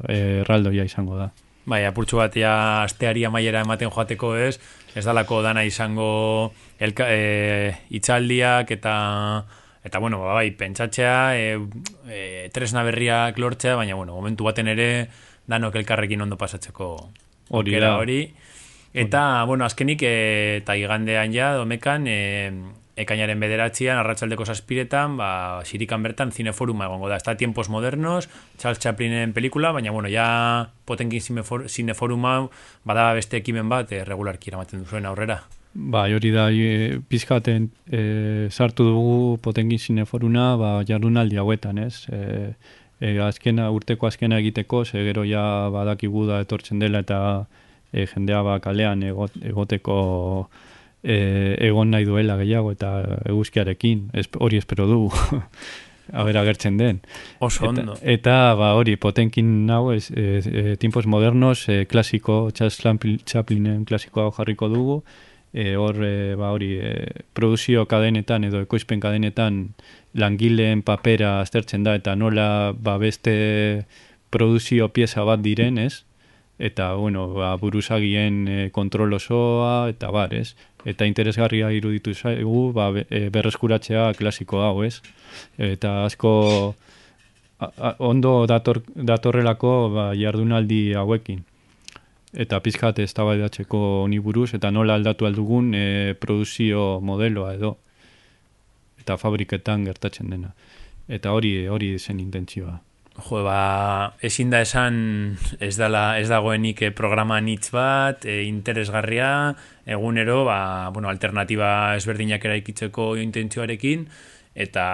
erraldoia izango da. Bai, apurtxu bat ja asteari amaiera ematen joateko ez, ez dalako dana izango elka, e, itxaldiak eta eta bueno, ba, bai, pentsatzea e, e, tresna berriak lortzea, baina bueno, momentu baten ere danok elkarrekin ondo pasatzeko hori da. hori. Eta, bueno, azkenik, e, eta igandean ja, domekan, e, ekainaren bederatzean, arratsaldeko saspiretan, ba, sirikan bertan zineforuma egongo da. Está tiempos modernos, Charles Chaplinen pelikula, baina, bueno, ja potenkin zineforuma bada beste ekimen bat, e, regularki eramaten duzuen aurrera. Ba, hori da, e, pizkaten e, sartu dugu potenkin zineforuna, ba, jardunaldi hauetan, ez? E, e, azkena, urteko azkena egiteko, ze gero ja badakigu da etortzen dela eta e, jendea ba, kalean egot, egoteko e, egon nahi duela gehiago eta eguzkiarekin, ez, hori espero du haber agertzen den. Oso eta, ondo. Eta, ba, hori, potenkin hau, ez, e, e, tiempos modernos, e, klasiko, Charles Chaplinen klasikoa jarriko dugu, e, hor, e, ba, hori, e, produzio kadenetan edo ekoizpen kadenetan langileen papera aztertzen da, eta nola, ba, beste produzio pieza bat diren, ez? Eta, bueno, ba, buruzagien e, kontrol osoa, eta bar, ez? eta interesgarria iruditu zaigu ba, e, berreskuratzea klasiko hau, ez? Eta asko a, a, ondo dator, datorrelako ba, jardunaldi hauekin. Eta pizkat ez tabaidatzeko honi buruz, eta nola aldatu aldugun e, produzio modeloa edo. Eta fabriketan gertatzen dena. Eta hori hori zen intentzioa. Jo, ba, ezin da esan ez, dala, ez dagoenik eh, programa nitz bat, eh, interesgarria, egunero, ba, bueno, alternatiba ezberdinak eraikitzeko intentzioarekin, eta,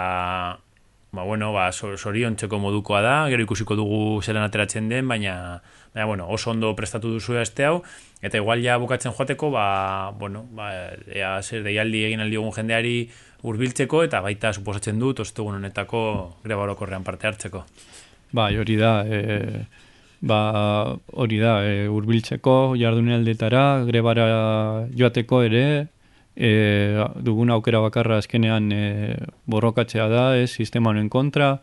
ba, bueno, ba, so- soriontzeko modukoa da, gero ikusiko dugu zelan ateratzen den, baina, baina, bueno, oso ondo prestatu duzu este hau, eta igual ja bukatzen joateko, ba, bueno, ba, ea zer deialdi egin aldi egun jendeari hurbiltzeko eta baita suposatzen dut, ostegun honetako greba orokorrean parte hartzeko. Bai, hori da, e, ba, hori da, e, urbiltzeko jardunaldetara, grebara joateko ere, e, dugun aukera bakarra azkenean e, borrokatzea da, ez, sistema honen kontra,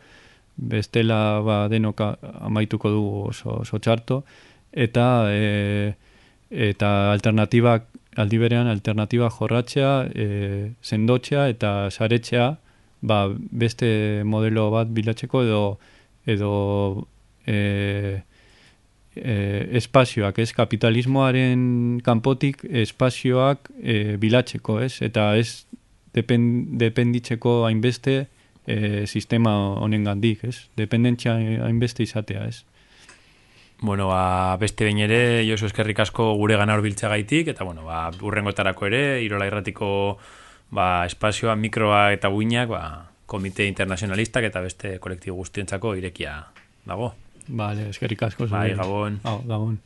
bestela ba, denok a- amaituko dugu oso, oso txarto, eta e, eta alternatibak aldi berean alternatiba jorratzea, e, sendotzea eta saretzea ba, beste modelo bat bilatzeko edo edo e, e, espazioak, ez kapitalismoaren kanpotik espazioak e, bilatzeko, ez? Eta ez depen, dependitzeko hainbeste e, sistema honen gandik, ez? Dependentzia hainbeste izatea, ez? Bueno, ba, beste behin ere, Josu eskerrik asko gure gana gaitik, eta bueno, ba, urrengotarako ere, Irola Irratiko ba, espazioa, mikroa eta buinak, ba, komite internazionalistak eta beste kolektibo guztientzako irekia dago. Vale, eskerrik asko. Bai. Gabon. Au, gabon.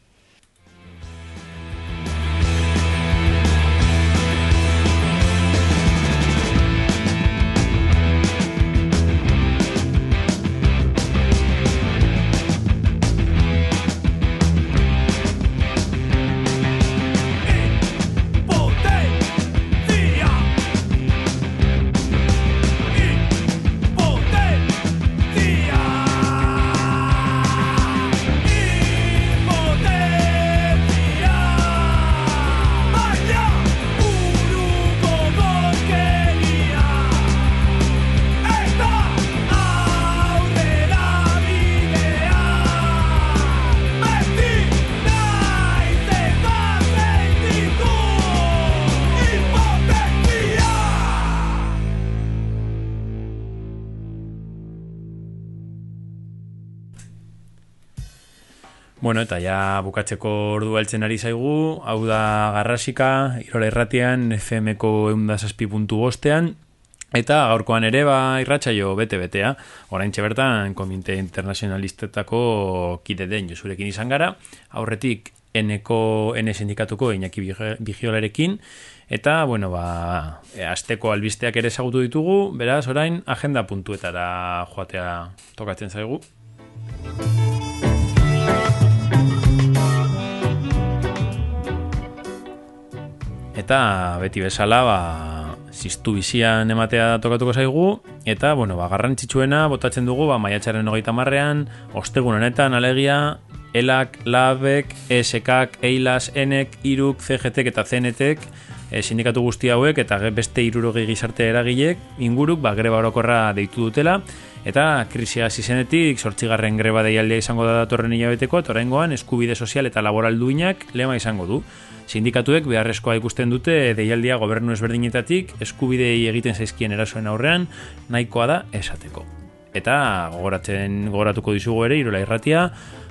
Bueno, eta ja bukatzeko ordu heltzen ari zaigu, hau da garrasika, Irola Irratian, FM-ko eundazazpi puntu bostean, eta gaurkoan ere ba irratsaio bete-betea, orain bertan komite internazionalistetako kide den josurekin izan gara, aurretik N-ko, N sindikatuko Iñaki Bigi- Bigiolarekin, eta, bueno, ba, asteko albisteak ere ezagutu ditugu, beraz, orain, agenda puntuetara joatea tokatzen zaigu. Eta beti bezala, ba, ziztu bizian ematea tokatuko zaigu, eta, bueno, ba, garrantzitsuena botatzen dugu, ba, maiatxaren hogeita marrean, ostegun honetan, alegia, elak, labek, eskak, eilas, enek, iruk, CGT eta CNTek, e, sindikatu guzti hauek, eta beste irurogei gizarte eragilek, inguruk, ba, greba orokorra deitu dutela, eta krisia hasi zenetik, sortzigarren greba deialdia izango da datorren hilabeteko, eta oraingoan eskubide sozial eta laboral duinak lema izango du. Sindikatuek beharrezkoa ikusten dute deialdia gobernu ezberdinetatik eskubidei egiten zaizkien erasoen aurrean nahikoa da esateko. Eta gogoratzen gogoratuko dizugu ere Irola Irratia,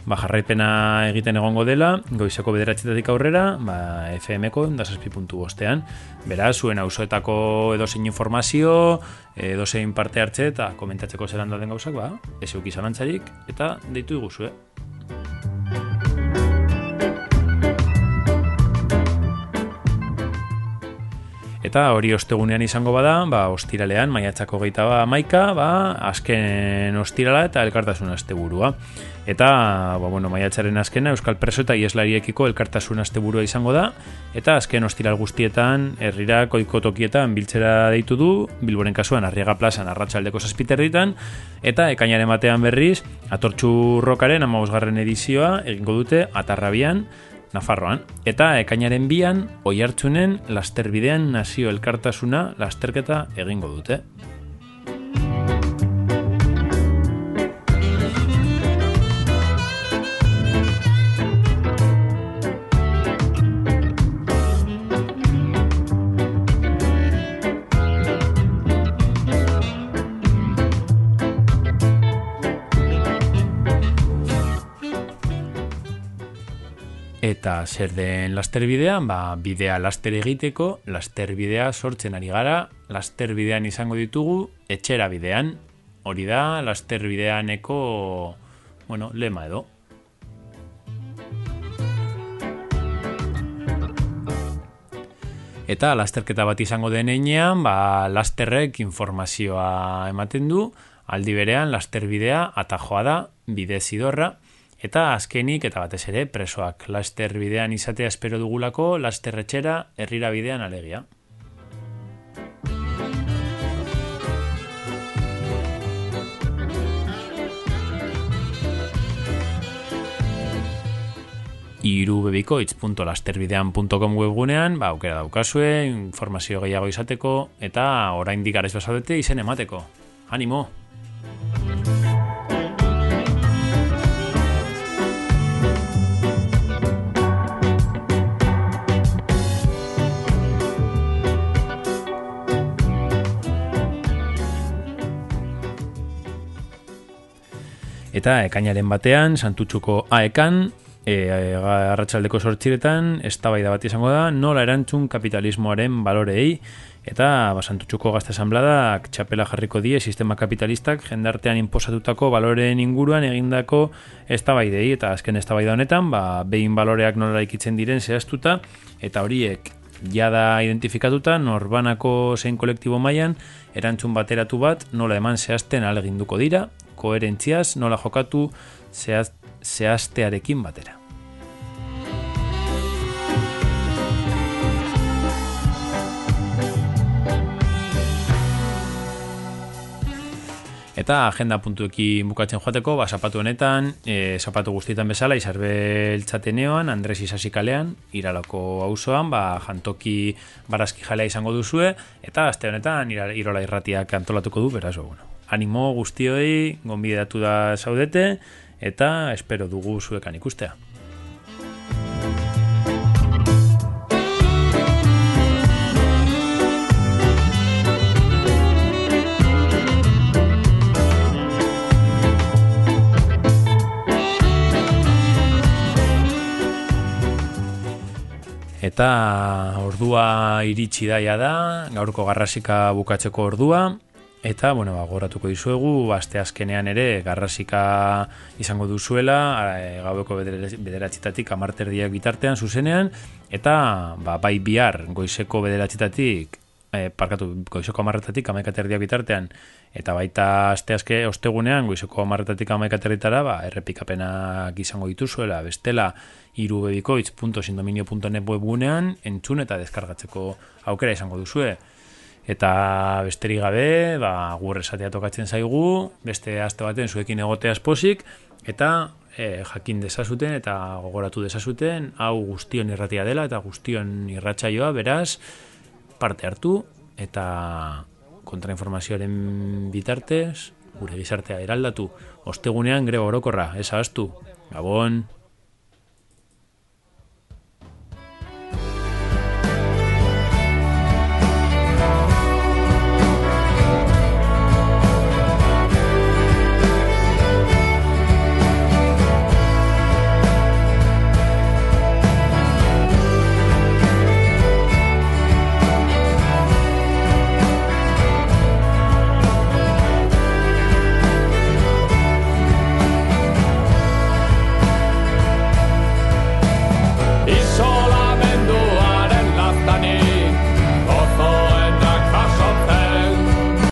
ba jarraipena egiten egongo dela, goizeko bederatzetatik aurrera, ba FM-ko puntu bostean. Beraz, zuen auzoetako edozein informazio, edozein parte hartze eta komentatzeko zelan dauden gauzak, ba, ez eta deitu iguzue. Eta hori ostegunean izango bada, ba, ostiralean, maiatzako geita ba, maika, ba, azken ostirala eta elkartasun asteburua. Eta, ba, bueno, maiatzaren azkena, Euskal Preso eta Ieslariekiko elkartasun asteburua izango da, eta azken ostiral guztietan, herrira koiko tokietan biltzera deitu du, Bilboren kasuan, Arriaga plazan, arratsaldeko zazpiterritan, eta ekainaren batean berriz, atortxu rokaren amagosgarren edizioa egingo dute atarrabian, Nafarroan. Eta ekainaren bian, oi hartzunen, lasterbidean nazio elkartasuna lasterketa egingo dute. Eta zer den laster bidean, ba, bidea laster egiteko, laster bidea sortzen ari gara, laster bidean izango ditugu, etxera bidean, hori da, laster bideaneko, bueno, lema edo. Eta lasterketa bat izango denean, ba, lasterrek informazioa ematen du, aldi berean lasterbidea atajoa da, bide zidorra, eta azkenik eta batez ere presoak laster bidean izatea espero dugulako lasterretxera herrira bidean alegia. irubebikoitz.lasterbidean.com webgunean, ba, aukera daukazue, informazio gehiago izateko, eta orain digarez bazaudete izen emateko. Animo! Eta ekainaren batean, santutxuko aekan, e, arratsaldeko sortxiretan, eztabaida bat izango da, nola erantzun kapitalismoaren balorei, eta basantutxuko gazte asambladak txapela jarriko die sistema kapitalistak jendartean inposatutako baloreen inguruan egindako eztabaidei. Eta azken eztabaida honetan ba, behin baloreak nola ikitzen diren zehaztuta eta horiek jada identifikatuta norbanako zein kolektibo mailan erantzun bateratu bat nola eman zehazten aleginduko dira koherentziaz nola jokatu zehaz, zehaztearekin batera. Eta agenda puntuekin bukatzen joateko, ba, zapatu honetan, e, zapatu guztietan bezala, izarbeltzateneoan, Andres Isasi kalean, iralako auzoan, ba, jantoki barazki jalea izango duzue, eta aste honetan irola irratiak antolatuko du, beraz, ba, bueno. Animo guztioi, gonbidatu da zaudete, eta espero dugu zuekan ikustea. Eta ordua iritsi daia da, gaurko garrasika bukatzeko ordua, eta, bueno, ba, goratuko dizuegu, aste azkenean ere garrasika izango duzuela, e, gaueko bederatzitatik amarterdiak bitartean zuzenean, eta ba, bai bihar goizeko bederatzitatik, e, parkatu, goizeko amarretatik amaikaterdiak bitartean, eta baita aste azke ostegunean, goizeko amarretatik amaikaterritara, ba, errepikapenak izango dituzuela, bestela, irubebikoitz.sindominio.net webgunean entzun eta deskargatzeko aukera izango duzue. Eta besterik gabe, ba, gur esatea tokatzen zaigu, beste aste baten zuekin egotea esposik, eta e, jakin dezazuten eta gogoratu dezazuten, hau guztion irratia dela eta guztion irratsaioa beraz, parte hartu, eta kontrainformazioaren bitartez, gure gizartea eraldatu, ostegunean greba orokorra, ez ahaztu, Gabon!